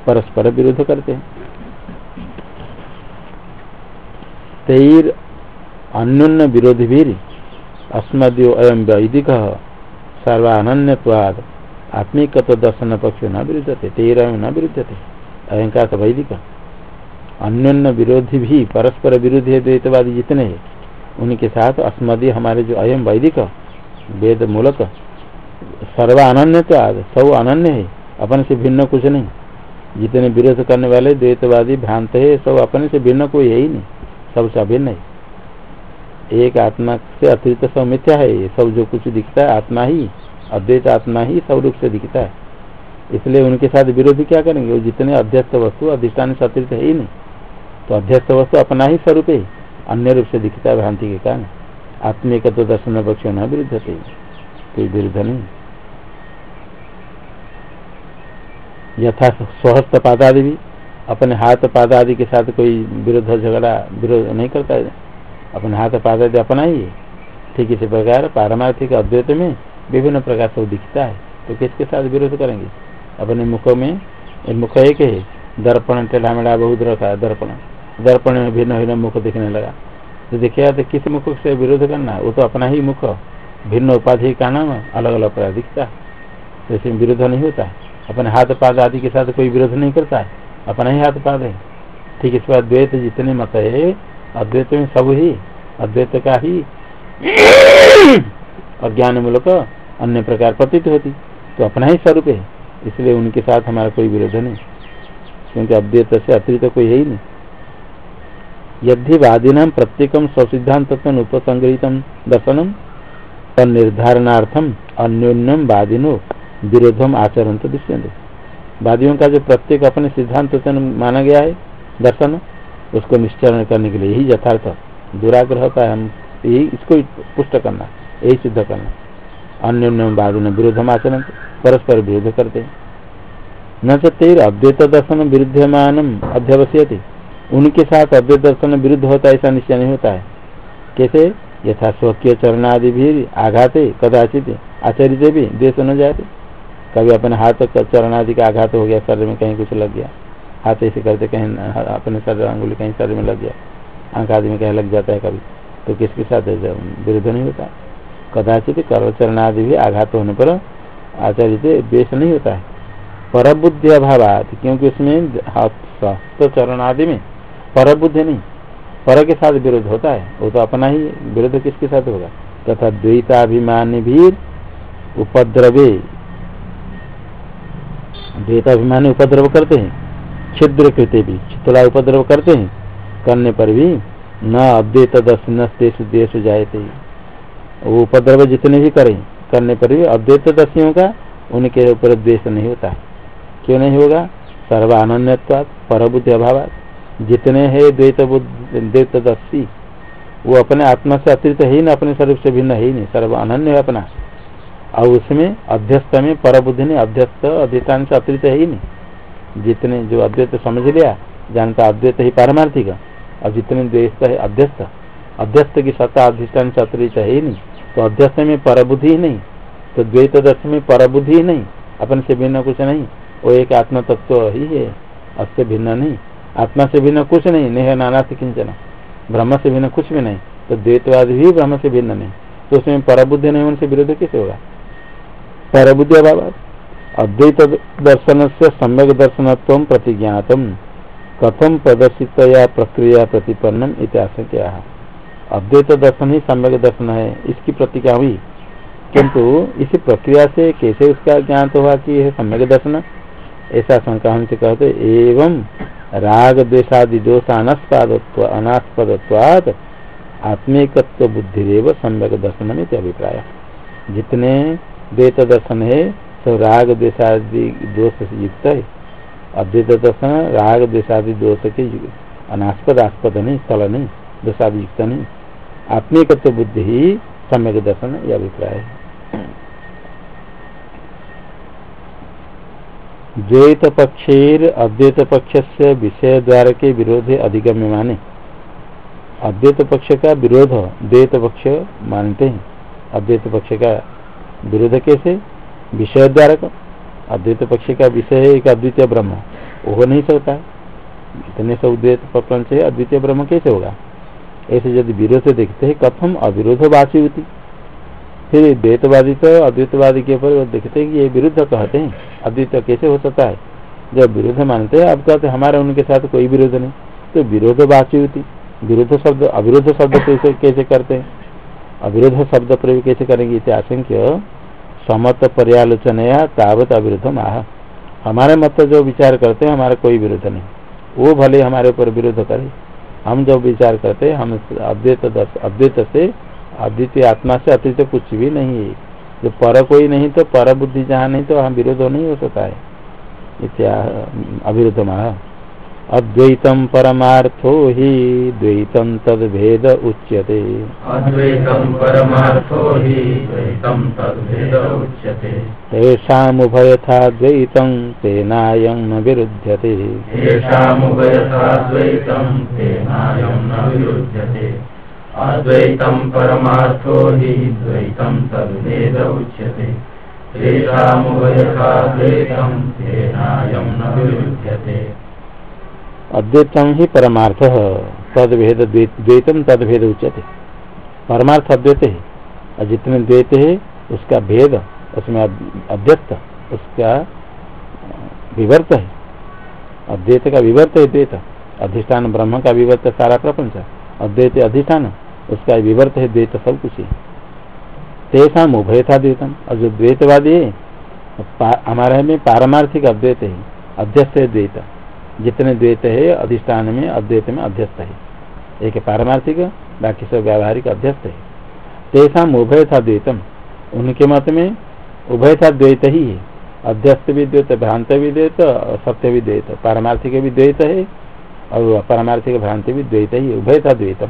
परस्पर विरुद्ध करते हैं। तेर अन्योन्य विरोधी भी अस्मद्यो अयम वैदिक। सर्वान्यवाद आत्मिक तो दर्शन पक्ष न विरुद्धते तेर न विरुद्धते अहंकार तो वैदिक। अन्योन्य विरोधी भी, परस्पर विरोधी है, द्वैतवादी जितने हैं। उनके साथ अस्मदी हमारे जो अयम वैदिक, वेद मूलक सर्व अनन्य आज सब अनन्य है। अपन से भिन्न कुछ नहीं। जितने विरोध करने वाले द्वैतवादी भ्रांत है सब अपने से भिन्न कोई है ही नहीं। सबसे अभिन्न है। एक आत्मा से अतिरिक्त सब मिथ्या है सब जो कुछ दिखता है, आत्मा ही, अद्वैत आत्मा ही सब रूप से दिखता है। इसलिए उनके साथ विरोधी क्या करेंगे? वो जितने अध्यस्त वस्तु, अधिष्ठान से अतिरिक्त है ही नहीं। तो अध्यस्त वस्तु अपना ही स्वरूप है, अन्य रूप से दिखता है भ्रांति के कारण। आत्मिक तो दर्शन पक्ष न विरुद्ध थे कोई विरुद्ध नहीं। यथा स्वहस्त पाद भी अपने हाथ पाद आदि के साथ कोई विरोध झगड़ा, विरोध नहीं करता है। अपने हाथ पाद आदि अपना ही है ठीक इसी प्रकार पारमार्थिक अद्वैत में विभिन्न प्रकार से दिखता है। तो किसके साथ विरोध करेंगे? अपने मुख में मुख एक है, दर्पण टेढ़ा मेढ़ा बहुत रखा दर्पण। दर्पण में भिन्न भिन्न मुख दिखने लगा। तो देखिए तो किस मुख से विरोध करना? वो तो अपना ही मुख। भिन्न उपाधि का नाम अलग अलग प्रकार दिखता है। तो इसमें विरोध नहीं होता। अपने हाथ पाद आदि के साथ कोई विरोध नहीं करता है। अपना ही हाथ पाद है ठीक इस पर द्वैत जितने मत है, अद्वैत में सब ही, अद्वैत का ही अज्ञान मूलक अन्य प्रकार प्रतीत होती। तो अपना ही स्वरूप है। इसलिए उनके साथ हमारा कोई विरोध नहीं। क्योंकि अद्वैत से अतिरिक्त कोई है ही नहीं। यदि वादीना प्रत्येक स्वसिद्धांत उपसंग्रहित दर्शनम तद निर्धारणार्थम अन्योन्यम वादिनो विरोधम आचरण तो दृश्य वादियों का जो प्रत्येक अपने सिद्धांत माना गया है, दर्शन, उसको निश्चरण करने के लिए यही यथार्थ दुराग्रह का हम यही इसको पुष्ट करना, यही सिद्ध करना। अन्य अन्योन्यम वादिन विरोधम आचरण, परस्पर विरोध करते न तो तेर अद्वैत दर्शन विरुद्धमान अध्यवश्यति उनके साथ अद्वैत दर्शन विरुद्ध होता है, ऐसा निश्चय नहीं होता है। कैसे? यथा स्वकीय चरणादि भी आघाते, कदाचित आचरित भी देश न जाते। कभी अपने हाथ चरण आदि का आघात हो गया, शरीर में कहीं कुछ लग गया। हाथ ऐसे करते कहीं अपने शरीर अंगुली कहीं शरीर में लग गया। आँख आदि में कहीं लग जाता है कभी। तो किसके साथ विरुद्ध नहीं होता? कदाचित कर चरणादि भी आघात होने पर आचार्य से द्वेष नहीं होता है। पर बुद्धि अभाव क्योंकि उसमें हस्त चरण आदि में पर बुद्धि नहीं। पर के साथ विरोध होता है, वो तो अपना ही विरोध किसके साथ होगा? तथा द्वैताभिमानी भी उपद्रवे। द्वैताभिमानी उपद्रव करते हैं। छिद्र कृत्य भी थोड़ा उपद्रव करते हैं। करने पर भी न अद्वैत दर्शन देश थे वो उपद्रव जितने भी करें, करने पर भी अद्वैत दर्शियों का उनके ऊपर द्वेष नहीं होता। क्यों नहीं होगा? सर्वान्यवाद पर बुद्धि अभाव जितने है द्वैत द्वैत दर्शी वो अपने आत्मा से अतिरिक्त ही नहीं अपने स्वरूप से भिन्न ही नहीं। सर्व अनन्य है अपना। और उसमें अध्यस्त में पर बुद्धि नहीं अध्यस्त अधिष्ठान से अतिरिक्त है ही नहीं जितने जो अद्वैत समझ लिया, जानता अद्वैत ही पारमार्थिक, और जितने द्वेष है अध्यस्त। अध्यस्त की सत्ता अधिष्ठान से अतिरिक्त है ही नहीं तो अध्यस्त में पर बुद्धि ही नहीं तो द्वैत दर्शन में पर बुद्धि ही नहीं, अपन से भिन्न कुछ नहीं। वो एक आत्म तत्व ही है उससे भिन्न नहीं। आत्मा से भिन्न कुछ नहीं, नेह नाना से किंचन। ब्रह्म से भिन्न कुछ भी नहीं तो द्वैतवाद भी ब्रह्म से भिन्न नहीं। तो उसमें परबुद्धि नहीं, उनसे विरोध कैसे होगा? परबुद्धि अभाव अद्वैत दर्शन से सम्यक दर्शनत्व प्रतिज्ञातम। कथम प्रदर्शित या प्रक्रिया प्रतिपन्नम इतिहास क्या अद्वैत दर्शन ही सम्यक दर्शन है, इसकी प्रतिज्ञा हुई। किंतु इसी प्रक्रिया से कैसे उसका ज्ञान हुआ कि यह सम्यक दर्शन? ऐसा शंका हमसे कहते एवं राग द्वेषादि दोष अनास्पद आत्मिकत्व बुद्धिरेव सम्यक दर्शन में अभिप्राय। जितने द्वैत दर्शन है तो राग द्वेषादि दोष से युक्त है। अद्वैत दर्शन राग द्वेषादि दोष के अनास्पद, आस्पद नहीं, स्थल नहीं, दोषादि युक्त नहीं। आत्मिकत्व बुद्धि ही सम्यक दर्शन यह अभिप्राय है। द्वैत पक्षेर अद्वैत पक्ष से विषय द्वारा के विरोध अधिगम्य माने अद्वैत पक्ष का विरोध द्वैत पक्ष मानते हैं। अद्वैत पक्ष का विरोध कैसे विषय द्वारा का अद्वैत पक्ष का विषय है, एक अद्वितीय ब्रह्म। वो हो नहीं सकता इतने सब द्वैत प्रपंच है अद्वितीय ब्रह्म कैसे होगा? ऐसे यदि विरोध देखते हैं, कथम अविरोध वासी होती। फिर द्वैतवादी तो अद्वैतवादी के ऊपर देखते हैं कि ये विरुद्ध कहते हैं। अद्वित कैसे हो सकता है? जब विरोध मानते हैं अब कहते हमारे उनके साथ कोई विरोध नहीं। तो विरोध बाची होती। विरोध शब्द अविरुद्ध शब्द कैसे कैसे करते हैं? अविरुद्ध शब्द प्रयोग कैसे करेंगे, इसे आशंक्य। समत पर्यालोचनया तावत अविरुद्ध माह हमारे मत जो विचार करते हैं, हमारा कोई विरुद्ध नहीं। वो भले हमारे ऊपर विरुद्ध करे। हम जो विचार करते हैं, हम अद्वैत अद्वैत से, अद्वितीय आत्मा से अतिरिक्त कुछ भी नहीं है। जो पर कोई नहीं तो पर बुद्धि जहाँ नहीं तो हम विरोध नहीं हो सकता है। इत्या अविरुद्ध माह अद्वैतम परमार्थो ही द्वैतम तद भेद उच्यते। अद्वैतम परमार्थो ही द्वैतम तद भेद उच्यते। तेषामुभयथा द्वैतं तेनायं न विरुध्यते। येषामुभयथा द्वैतम तेनायं न विरुध्यते। अद्वैतम परमार्थो ही द्वैतम तद भेद उच्यते। तेषामुभयथा द्वैतम तेनायं न विरुध्यते। अद्वैतम ही परमार्थ तद भेद द्वैतम तद भेद उच्यते। परमार्थ अद्वैत है। और जितने द्वैत है, उसका भेद, उसमें अध्यस्त उसका विवर्त है। अद्वैत का विवर्त है द्वैत। अधिष्ठान ब्रह्म का विवर्त सारा प्रपंच। अद्वैत अधिष्ठान, उसका विवर्त है द्वैत, सब कुछ है। तेसा उभय था द्वैतम। और जो द्वैतवादी है हमारे में पारमार्थिक अद्वैत है। अध्यस्त है द्वैत। जितने द्वैत है, अधिष्ठान में, अद्वैत में अध्यस्त है। एक पारमार्थिक, बाकी सब व्यावहारिक अध्यस्त है। तेसा उभय था द्वैतम उनके मत में उभय था द्वैत ही है। अध्यस्त भी द्वैत, भ्रांत भी द्वैत सत्य भी द्वैत। पारमार्थिक भी द्वैत है और पारमार्थिक भ्रांति भी द्वैत ही उभय था द्वैतम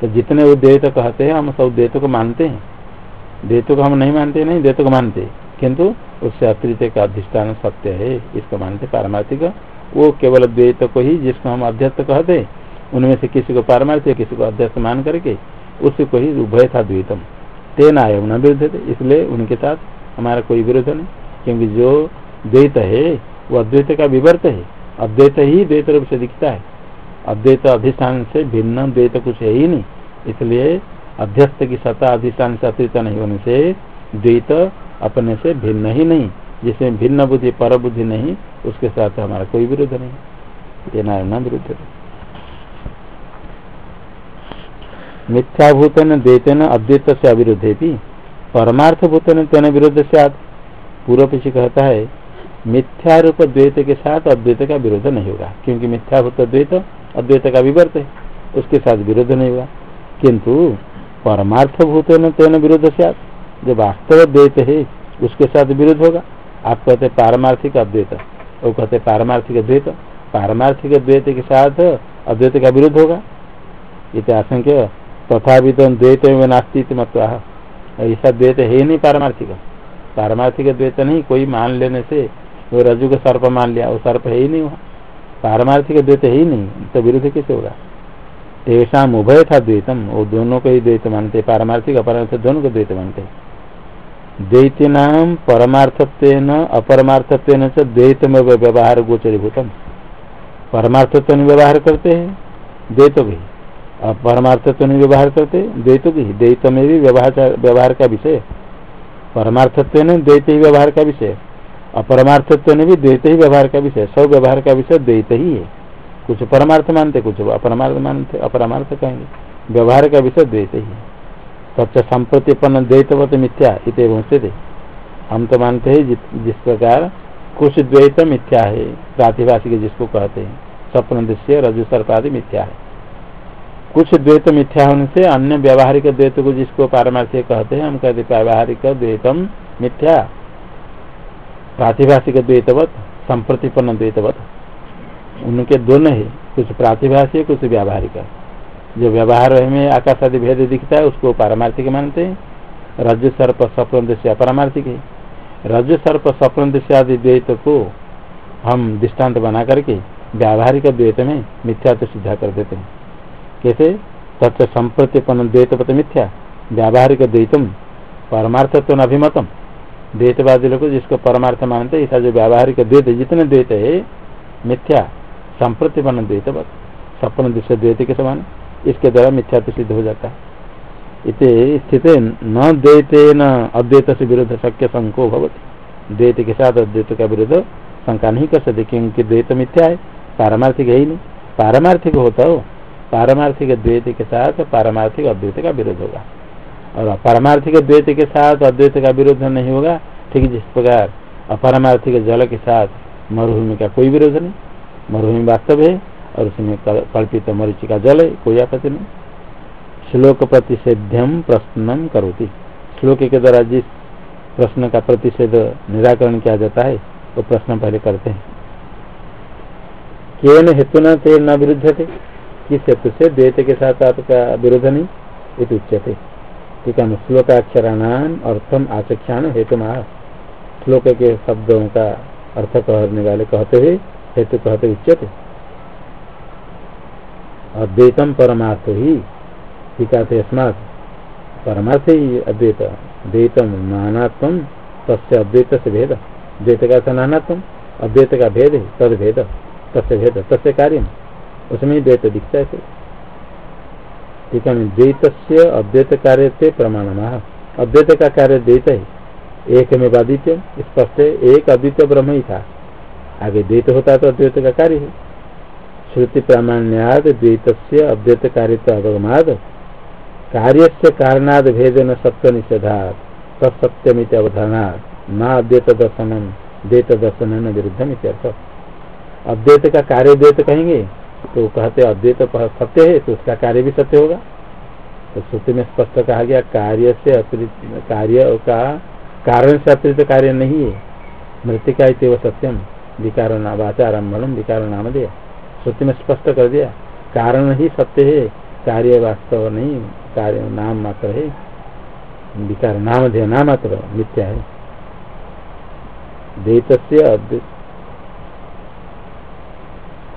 तो जितने वो द्वैत कहते हैं, हम सब द्वैत को मानते हैं। द्वैत को हम नहीं मानते, नहीं द्वैत को मानते। किंतु उससे अतिरिक्त का अधिष्ठान सत्य है, इसको मानते पारमार्थिक। वो केवल द्वैत को ही जिसको हम अध्यस्त कहते हैं, उनमें से किसी को पारमार्थ किसी को अध्यस्त मान करके, उसी को ही उभय था द्वैतम। तेन न विरुद्ध थे, इसलिए उनके साथ हमारा कोई विरोध नहीं, क्योंकि जो द्वैत है, वो अद्वैत का विवर्त है। अद्वैत ही द्वैत रूप से दिखता है। अद्वैत अधिष्ठान से भिन्न द्वैत कुछ है ही नहीं। इसलिए अध्यस्त की सत्ता अधिष्ठान से अतिरिक्त नहीं होने से, द्वैत अपने से भिन्न ही नहीं। जिसमें भिन्न बुद्धि, पर बुद्धि नहीं, उसके साथ हमारा कोई विरोध नहीं। ये न विरुद्ध मिथ्याभूतन द्वैतन अद्वैत से अविरुद्धे भी परमार्थ भूतन तेन विरुद्ध से पूर्व पीछे कहता है मिथ्या रूप द्वैत के साथ अद्वैत का विरोध नहीं होगा। क्योंकि मिथ्याभूत द्वैत, अद्वैत का विवर्त है। उसके साथ विरोध नहीं होगा। किंतु परमार्थ भूतन तेन विरोध से जो वास्तव द्वैत है, उसके साथ विरोध होगा। आप कहते पारमार्थिक अद्वैत। वो कहते पारमार्थिक अद्वैत। पारमार्थिक द्वैत के साथ अद्वैत का विरुद्ध होगा। इत आशंक्य तथा भी तो द्वैत में नास्ती मत ऐसा द्वैत है ही नहीं पारमार्थिक। पारमार्थिक द्वैत नहीं, कोई मान लेने से वो रजु का सर्प मान लिया, वो सर्प है ही नहीं वहाँ। पारमार्थिक द्वैत है ही नहीं तो विरुद्ध कैसे होगा? तेषा उभय था द्वैतम, वो दोनों को ही द्वैत मानते पारमार्थिक अपरार्थ दोनों को द्वैत मानते द्वैतीना परमार्थत्व अपरमार्थत्व द्वैत में व्यवहार गोचरीभूतम। परमार्थत्व व्यवहार करते हैं द्वैतों की परमार्थत्व व्यवहार करते द्वैतों भी द्वैत में भी व्यवहार व्यवहार का विषय परमार्थत्व द्वैत ही व्यवहार का विषय अपरमार्थत्व ने भी द्वैत ही व्यवहार का विषय सब व्यवहार का विषय द्वैत ही है। कुछ परमार्थ मानते, कुछ अपरमार्थ मानते, अपरमार्थ कहेंगे। व्यवहार का विषय द्वैत ही है। सच संप्रतिपन्न द्वैतवत मिथ्या इत थे हम तो मानते हैं जिस प्रकार कुछ द्वैत मिथ्या है, प्रातिभाषिक जिसको कहते हैं स्वप्न दृश्य, रजु सर्पादि मिथ्या है। कुछ द्वैत मिथ्या होने से अन्य व्यावहारिक द्वैत को जिसको पारमार्थिक कहते हैं, हम कहते व्यावहारिक द्वैतम मिथ्या। प्रातिभाषिक द्वैतवत, संप्रतिपन्न द्वैतवत। उनके दोनों है कुछ प्रातिभाषी कुछ व्यावहारिक। जो व्यवहार में आकाश आदि भेद दिखता है, उसको पारमार्थिक मानते हैं। रज, सर्प स्वप्न दृश्य अपरमार्थिक है। रज, सर्प स्वप्न दृश्य आदि द्वैत को हम दृष्टांत बना करके व्यावहारिक द्वैत में मिथ्या तो सिद्धा कर देते हैं। कैसे? तत्व संप्रतिपन्न द्वैतपत मिथ्या। व्यावहारिक द्वैतम परमार्थ तो अभिमतम। द्वैतवादी लोग जिसको परमार्थ मानते हैं ऐसा जो व्यावहारिक द्वैत जितने द्वैत है, मिथ्या संप्रतिपन्न द्वैतवत सपन दृश्य द्वैत के समान। इसके द्वारा मिथ्या तो सिद्ध हो जाता है। इतने स्थित न द्वैते न अद्वैत से विरुद्ध शक्य संको भवती। द्वैत के साथ अद्वैत का विरुद्ध शंका नहीं कर सकते, क्योंकि द्वैत मिथ्या है, पारमार्थिक है ही नहीं। पारमार्थिक होता हो, पारमार्थिक द्वैत के साथ पारमार्थिक अद्वैत का विरोध होगा। और अपारमार्थिक द्वैत के साथ अद्वैत का विरोध नहीं होगा, ठीक जिस प्रकार अपारमार्थिक जल के साथ मरुभूमि का कोई विरोध नहीं। मरुभूमि वास्तव है और उसमें कल्पित मरीचि का जल है कोई आपत्ति नहीं। श्लोक प्रतिषेध्यम प्रश्न करोती। श्लोक के द्वारा जिस प्रश्न का प्रतिषेध निराकरण किया जाता है, वो तो प्रश्न पहले करते हैं। केन हेतु न ते न विरुद्ध थे किस हेतु से द्वैत के साथ आपका विरोध नहीं? ये उच्चते ठीक है श्लोकाक्षराणाम अर्थम आचक्षाण हेतु श्लोक के शब्दों का अर्थ कहने वाले कहते हुए हेतु कहते उच्चते अद्वैतम परमार्थ ही। टीका थे स्मार्थ परमार्थ ही अद्वैत द्वैतम नानात्म तस्य अद्वैत से भेद। द्वैत का नानात्म अद्वैत का भेद है तद भेद तस्य भेद, तस्य कार्य उसमें ही द्वैत दिखता है ठीक है द्वैत से अद्वैत कार्य थे प्रमाण अद्वैत का कार्य द्वैत है। एक में बादित्य स्पष्ट है, एक अद्वितीय ब्रह्म ही था। आगे द्वैत होता तो अद्वैत का कार्य है। श्रुति प्रामाण्याद द्वैत अद्वैत कार्य अवगमाद कार्य कारणाद भेदन सत्य निषेधा तत्सत्यमित अवधारणा न अद्वैत दर्शनम द्वैत दर्शन विरुद्ध अद्वैत का कार्य द्वैत कहेंगे तो कहते अद्वैत सत्य है तो उसका कार्य भी सत्य होगा। तो श्रुति में स्पष्ट कहा गया, कार्य से अतिरिक्त, कार्य का कारण से अतिरिक्त कार्य नहीं है। मृतिका इतव सत्यम, विकार नाचारम्भम विकार नाम दिया श्रुति में स्पष्ट कर दिया, कारण ही सत्य है, कार्य वास्तव नहीं, कार्य नाम मात्र है। विकार नाम दे नाम मात्र, मिथ्या है। द्वैत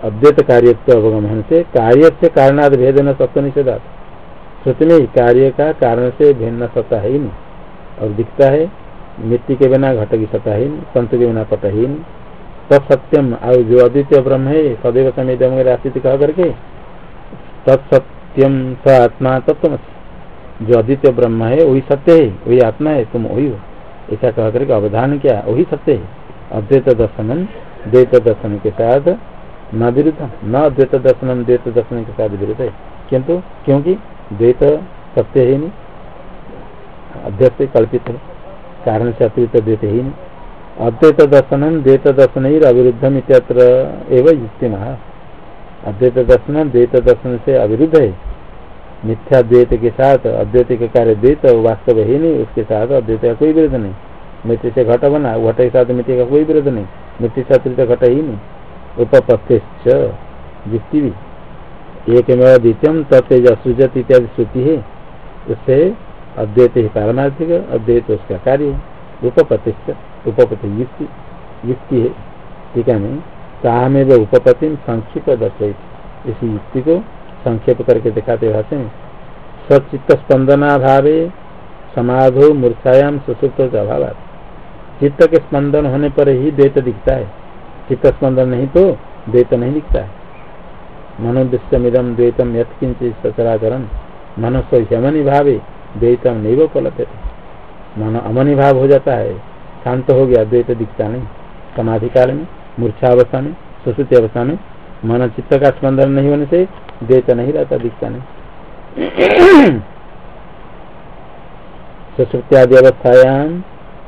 अद्वैत कार्य अवगमन से कार्य से कारणाद भेद न सत्य निषेधा श्रुति में कार्य का कारण से भिन्न सत्ता है ही नहीं और दिखता है, मिट्टी के बिना घट की सत्ता ही नहीं संत के बिना पट नहीं तत्सत्यम। और जो अद्वितीय ब्रह्म है, सदैव समेदम राशि कह करके। तत्सत्यम स आत्मा तत्व जो अद्वितीय ब्रह्म है, वही सत्य है, वही आत्मा है, तुम वही हो। ऐसा कह करके अवधान क्या, वही सत्य है। अद्वैत दर्शन द्वैत दर्शन के साथ न विरुद्ध, न अद्वैत दर्शन द्वैत दर्शन के साथ विरुद्ध है। किंतु, क्योंकि द्वैत सत्य है नहीं अध्यक्ष कल्पित है। कारण से अतिरिक्त द्वैत ही नहीं। अद्वैत दर्शन द्वैत दर्शन ही अविरुद्धम इत्यत्र एवं युक्ति अद्वैत दर्शन द्वैत दर्शन से अविरुद्ध। है मिथ्या द्वैत के साथ अद्वैत के कार्य द्वैत वास्तव ही नहीं उसके साथ अद्वैत का कोई विरोध नहीं। मिट्टी से घट बना, घट के साथ मिट्टी का कोई विरोध नहीं। मिट्टी से अतिरिक्त घट ही नहीं। उपपत्तिश्च युक्ति भी। एक में द्वितीय तत्ज असृजत इत्यादि श्रुति है। उससे अद्वैत ही पारमार्थिक अद्वैत उसका कार्य है। उपपत्तिश्च। उपपति युक्ति युक्ति है। ठीक है नहीं तामेव उपपति संक्षिप्त दर्शित इसी युक्ति को संक्षेप करके दिखाते भाषण में सचित्त स्पंदनाभावे समाधो मूर्छायाम सुसुप्त अभाव चित्त के स्पंदन होने पर ही द्वैत दिखता है। चित्त स्पंदन नहीं तो द्वैत नहीं दिखता है। मनोदृश्यमिदम द्वैतम यथकिंचित सचराचरण मनुष्य यमनि भावे द्वैतम नहीं वो पलते। मन अमनि भाव हो जाता है। शांत हो गया, द्वैत दिखता नहीं। समाधि काल में मूर्छा अवस्था में सुश्रुति अवस्था में मन चित्त का स्पंदन नहीं होने से द्वैत नहीं रहता दिखता नहीं। सुश्रुत्यादि अवस्थायाम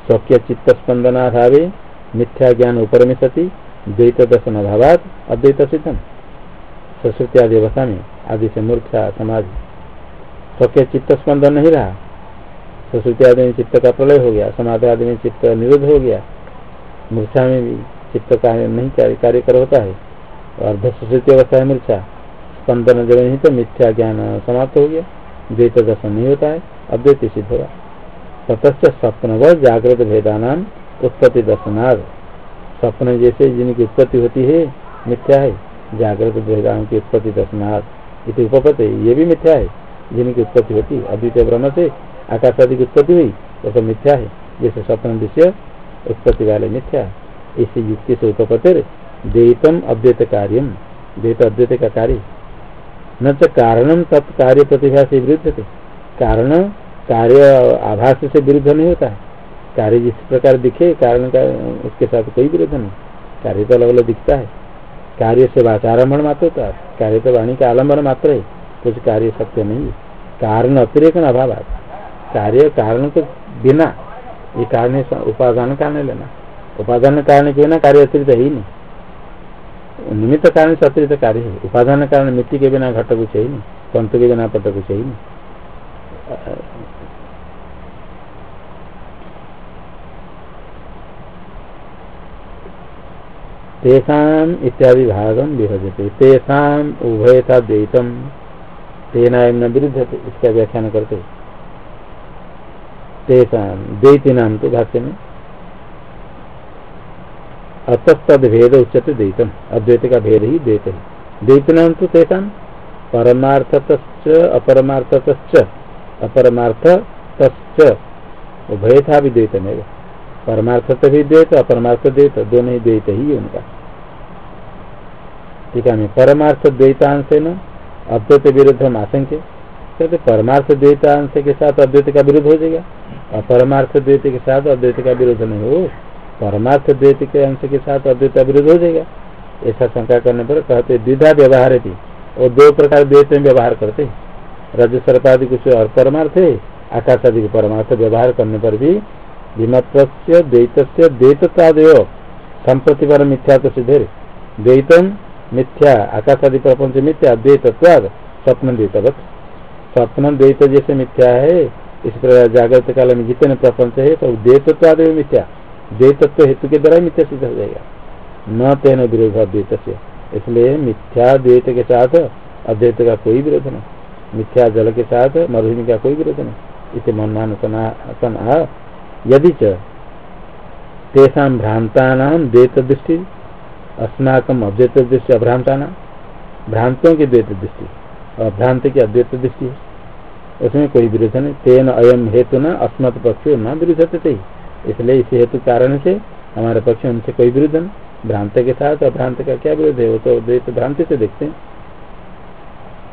स्वक्य चित्त स्पंदनाभावे मिथ्या ज्ञान ऊपर में सती, द्वैत दर्शन अभाव अद्वैत सिद्धम। सुश्रुत्यादि अवस्था में आदि से मूर्छा, समाधि। स्वक्य चित्त स्पंदन नहीं रहा। सरस्वती आदि में चित्त का प्रलय हो गया, समाधि आदि में चित्त निरुद्ध हो गया, मूर्छा में भी चित्त का नहीं कार्य कर होता है। अर्ध सरस्वती अवस्था है मूर्छा, स्पंदन जब नहीं तो मिथ्या ज्ञान समाप्त हो गया, द्वैत दर्शन नहीं होता है, अद्वैत सिद्ध होगा। ततच स्वप्न व जागृत भेदान उत्पत्ति दर्शनार्थ स्वप्न जैसे जिनकी उत्पत्ति होती है, मिथ्या है, जागृत भेदान की उत्पत्ति दर्शनार्थ इति उपपत्ति, ये भी मिथ्या है, जिनकी उत्पत्ति होती है, अद्वितीय ब्रह्म से आकाश आदि की उत्पत्ति हुई तो मिथ्या है। जैसे स्वप्न दृश्य उत्पत्ति वाले मिथ्या इसी युक्ति से उपपत्ति द्वैतम अद्वैत कार्यम द्वैत अद्वैत का कार्य। न तो कारणम तत्कार्य प्रतिभा से विरुद्ध थे कारण कार्य आभास से विरुद्ध नहीं होता है। कार्य जिस प्रकार दिखे, कारण का, उसके साथ कोई विरुद्ध नहीं। कार्य तो अलग अलग दिखता है। कार्य से वाचारंभ मात्र होता है। कार्य तो वाणी का आलंबन मात्र है। कुछ कार्य सत्य नहीं कारण अतिरिक्त अभाव कार्य कारण के बिना, ये कारण उपादान कारण लेना उपादान कारण के बिना कार्य अतिरिक्त है ही नहीं। निमित्त कारण से अतिरिक्त कार्य है। उपादान कारण मिट्टी के बिना घट कुछ है नहीं। पंत के बिना पट कुछ है नहीं। तेषाम इत्यादि भागम विभजते। तेषाम उभयता द्वैतम। तेना न विरुद्ध इसका व्याख्यान करते। तेषाम द्वैती नाम तो भाष्य में अतस्तद भेद उच्चते द्वैतम अद्वैत का भेद ही द्वैत है द्वैत नाम तो तेषाम परमार्थत अपरमार्थत अपरमार्थ उभय था भी द्वैतमेव परमार्थ तो भी द्वैत अपरमार्थ द्वैत दोनों ही द्वैत ही उनका। ठीक है परमार्थ द्वैतांश न अद्वैत विरुद्ध हम आशंक्य कहते परमार्थ द्वैतांश के साथ अद्वैत का विरुद्ध हो जाएगा। और परमार्थ द्वैत के साथ अद्वैत का विरोध नहीं हो। परमार्थ द्वैत के अंश के साथ अद्वैत का विरोध हो जाएगा। ऐसा शंका करने पर कहते द्विधा व्यवहार है थी और दो प्रकार द्वैत में व्यवहार करते रज सर्पादि कुछ और परमार्थ है। आकाश आदि परमार्थ व्यवहार करने पर भी विमत्व द्वैत द्वैततादेव संप्रति पर मिथ्या तो सिद्धे द्वैतम मिथ्या आकाश आदि प्रपंच मिथ्या, द्वैतत्वाद स्वप्न द्वैतवत स्वप्न द्वैत जैसे मिथ्या है इस प्रकार जागृत काल में जितने प्रपंच है तो द्वैतत्वाद मिथ्या। द्वैतत्व हेतु के द्वारा मिथ्या सिद्ध हो जाएगा। न तेन विरोध अद्वैत से इसलिए मिथ्या द्वैत के साथ अद्वैत का कोई विरोध नहीं। मिथ्या जल के साथ मरुभूमि का कोई विरोध नहीं। इसे मनमान यदि तेषा भ्रांता नाम द्वैत दृष्टि अस्माकम अद्वैत दृष्टि अभ्रांता भ्रांतों की द्वैत दृष्टि और भ्रांति की अद्वैत दृष्टि। है उसमें कोई विरोध नहीं तेन अयम हेतु न, अस्मत पक्ष न विरुद्धते इसलिए इसी हेतु कारण से हमारे पक्ष उनसे कोई विरुद्ध नहीं भ्रांत के साथ अभ्रांत का क्या विरोध है, वो तो द्वैत भ्रांति से देखते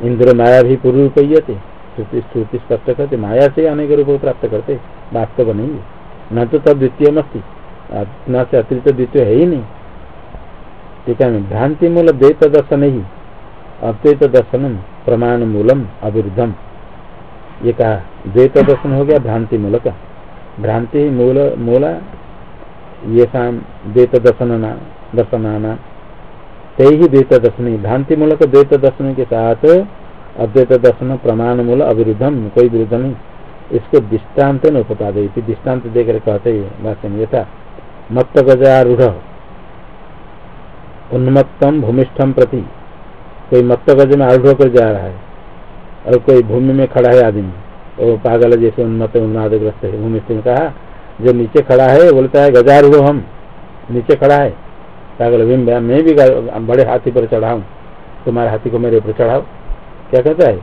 इंद्र माया भी पूर्व थे श्रुति स्पष्ट करते, माया से अनेक रूप प्राप्त करते, वास्तव नहीं है। न तो तब द्वितीय मस्ती न से अतिरिक्त द्वितीय है ही नहीं। ठीक है, भ्रांति मूल द्वैत दर्शन ही। अद्वैत दर्शन प्रमाण मूलम अविरुद्धम। ये कहा, द्वैत दर्शन हो गया, भ्रांति मूल का। भ्रांति मूल, मूला, ये शाम द्वैत दर्शन दर्शनाना। ते ही द्वैत दर्शन। भ्रांति मूलक द्वैत दर्शन के साथ अद्वैत दर्शन, प्रमाण मूल, अविरुद्धम, कोई विरुद्ध नहीं। इसको दृष्टांत न उपता दे दृष्टांत देकर कहते में, यथा, मत्त गजारूढ़। उन्मत्तम भूमिष्ठम प्रति। कोई मत्त गज में आरूढ़ होकर जा रहा है। और कोई भूमि में खड़ा है आदमी वो पागल जैसे उन्मत्त उन्मादग्रस्त है। भूमि में कहा, जो नीचे खड़ा है बोलता है गजारूढ़ हम, नीचे खड़ा है। पागल भीम मैं भी बड़े हाथी पर चढ़ाऊ तुम्हारे हाथी को मेरे ऊपर चढ़ाओ। क्या कहता है?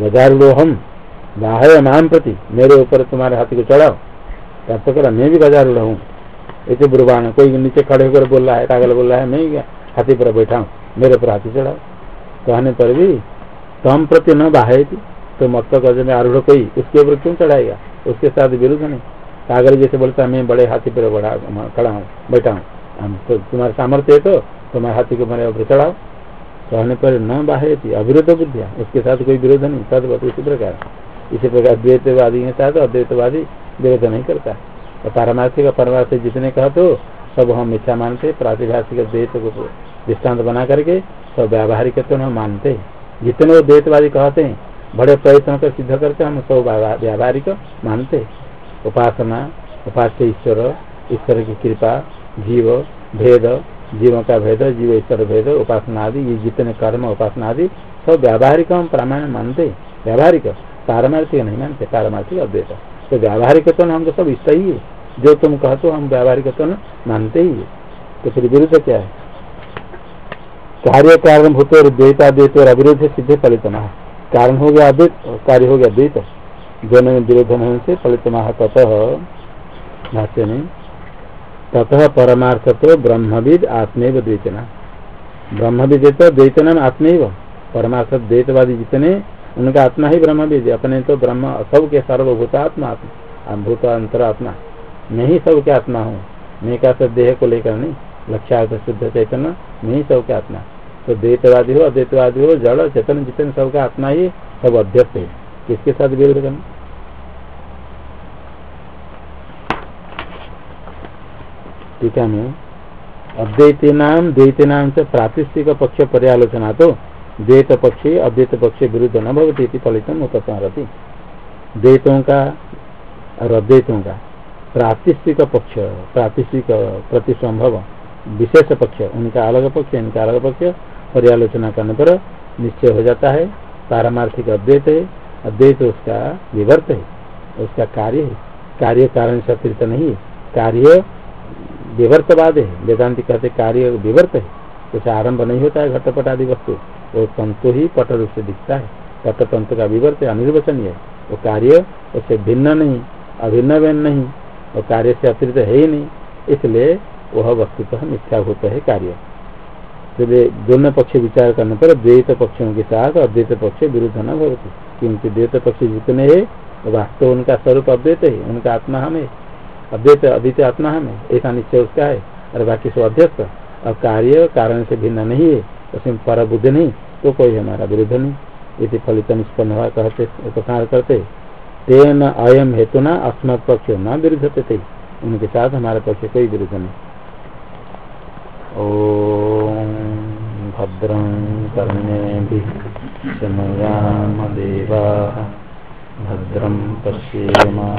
गजार लो हम बाहर माम प्रति, मेरे ऊपर तुम्हारे हाथी को चढ़ाओ। तब तो करा मैं भी गजारूढ़ हूँ। ऐसे बुरबान कोई नीचे खड़े होकर बोल रहा है, पागल बोल रहा है, मैं हाथी पर बैठा हूँ, मेरे ऊपर हाथी चढ़ाओ। कहने पर भी तम प्रति न बाहे थी तो मत गज में आरूढ़ कोई, उसके ऊपर क्यों चढ़ाएगा? उसके साथ विरुद्ध नहीं। पागल जैसे बोलता मैं बड़े हाथी पर बढ़ा खड़ा हूँ, बैठा हूँ। तो तुम्हारे सामर्थ्य है तो तुम्हारे हाथी को मेरे ऊपर चढ़ाओ। कहने पर न बाह्य थी अविरोध बुद्धिया। उसके साथ कोई विरोध नहीं तदवत इसी प्रकार। इसी प्रकार द्वैतवादी के साथ अद्वैतवादी विरोध नहीं करता। और पारमार्थिक परमार्थिक जितने कह तो सब हम मिथ्या मानते, प्रातिभाषिक द्वैत को दृष्टांत बना करके, सब व्यावहारिक तो हम मानते जितने वो द्वैतवादी कहते हैं, बड़े प्रयत्न कर सिद्ध करते हैं, हम सब व्यावहारिक मानते उपासना, उपास्य ईश्वर ईश्वर की कृपा, जीव, भेद, जीवों का भेद, जीव ईश्वर भेद, उपासना आदि, ये जितने कर्म, उपासना आदि, सब व्यावहारिक हम प्रामाण्य मानते व्यावहारिक, पारमार्थिक नहीं मानते, पारमार्थिक अद्वैत। तो व्यावहारिक तो हम तो सब इष्ट ही है। जो तुम कहते हो, हम व्यावहारिक तो मानते ही है। तो फिर विरुद्ध क्या है? कार्य कारण भूत और द्वैताद्वैत और अविरोध सिद्धे फलित कारण हो गया अद्वैत कार्य हो गया द्वैत। दोनों में विरोध होने से फलित ततः भाष्य में ततः परमार्थ तो ब्रह्मविद आत्मेव द्वैतना। ब्रह्मविद तो द्वैतना में आत्मेव। परमार्थ द्वैतवादी जितने, उनका आत्मा ही ब्रह्मविद अपने तो ब्रह्म सब के सर्वभूतात्मा आत्मा भूत अंतरात्मा। मैं ही सबके आत्मा हूँ। मैं का सब देह को लेकर नहीं। लक्ष्यार्थ शुद्ध चैतन्य, मैं ही सबके आत्मा। तो द्वैतवादी हो, अद्वैतवादी हो, जड़, चेतन, जितने सबका आत्मा ही, सब अध्यक्ष है। किसके साथ विरोध करना? टीका में अद्वैती नाम द्वैती नाम से प्रातिष्ठिक पक्ष पर्यालोचना। तो द्वैत पक्षी, अद्वैत पक्ष विरुद्ध न भवती फलित उपसंहरती। द्वैतों का और अद्वैतों का प्रातिष्ठिक पक्ष, प्रातिष्ठिक प्रतिसंभव, विशेष पक्ष, उनका अलग पक्ष, इनका अलग पक्ष पर्यालोचना करने पर निश्चय हो जाता है। पारमार्थिक अद्वैत है। अद्वैत उसका विवर्त है। उसका कार्य है। कार्य कारण से अतिरिक्त नहीं है। कार्य विवर्तवाद है। वेदांति कहते कार्य विवर्त है। कुछ आरंभ नहीं होता है घटपट आदि वस्तु। वो तंतु ही पट रूप से दिखता है। पट तंतु का विवर्त अनिर्वचनीय है। वो कार्य उससे भिन्न नहीं, अभिन्न भिन्न नहीं। वो कार्य से अतिरिक्त है ही नहीं। इसलिए वह वस्तुतः मिथ्या होता है कार्य। इसलिए दोनों पक्ष विचार करने पर द्वैत पक्षों के साथ अद्वैत पक्ष विरुद्ध न भवती। क्योंकि द्वैत पक्ष जितने है वास्तव उनका स्वरूप अद्वैत है, उनका आत्मा हम अद्वैत अद्वितीय आत्मा हम ऐसा निश्चय उसका है। और बाकी सब अध्यक्ष और कार्य कारण से भिन्न नहीं है उसमें पर बुद्ध नहीं तो कोई हमारा विरुद्ध नहीं। इसी फलित निष्पन्न कहते, उपकार करते। तेन अयम हेतु न अस्मत् पक्ष न विरुद्ध थे। उनके साथ हमारे पक्ष कोई विरुद्ध नहीं। भद्रं कर्णेभिः शमयाम देवा भद्रं पश्येमा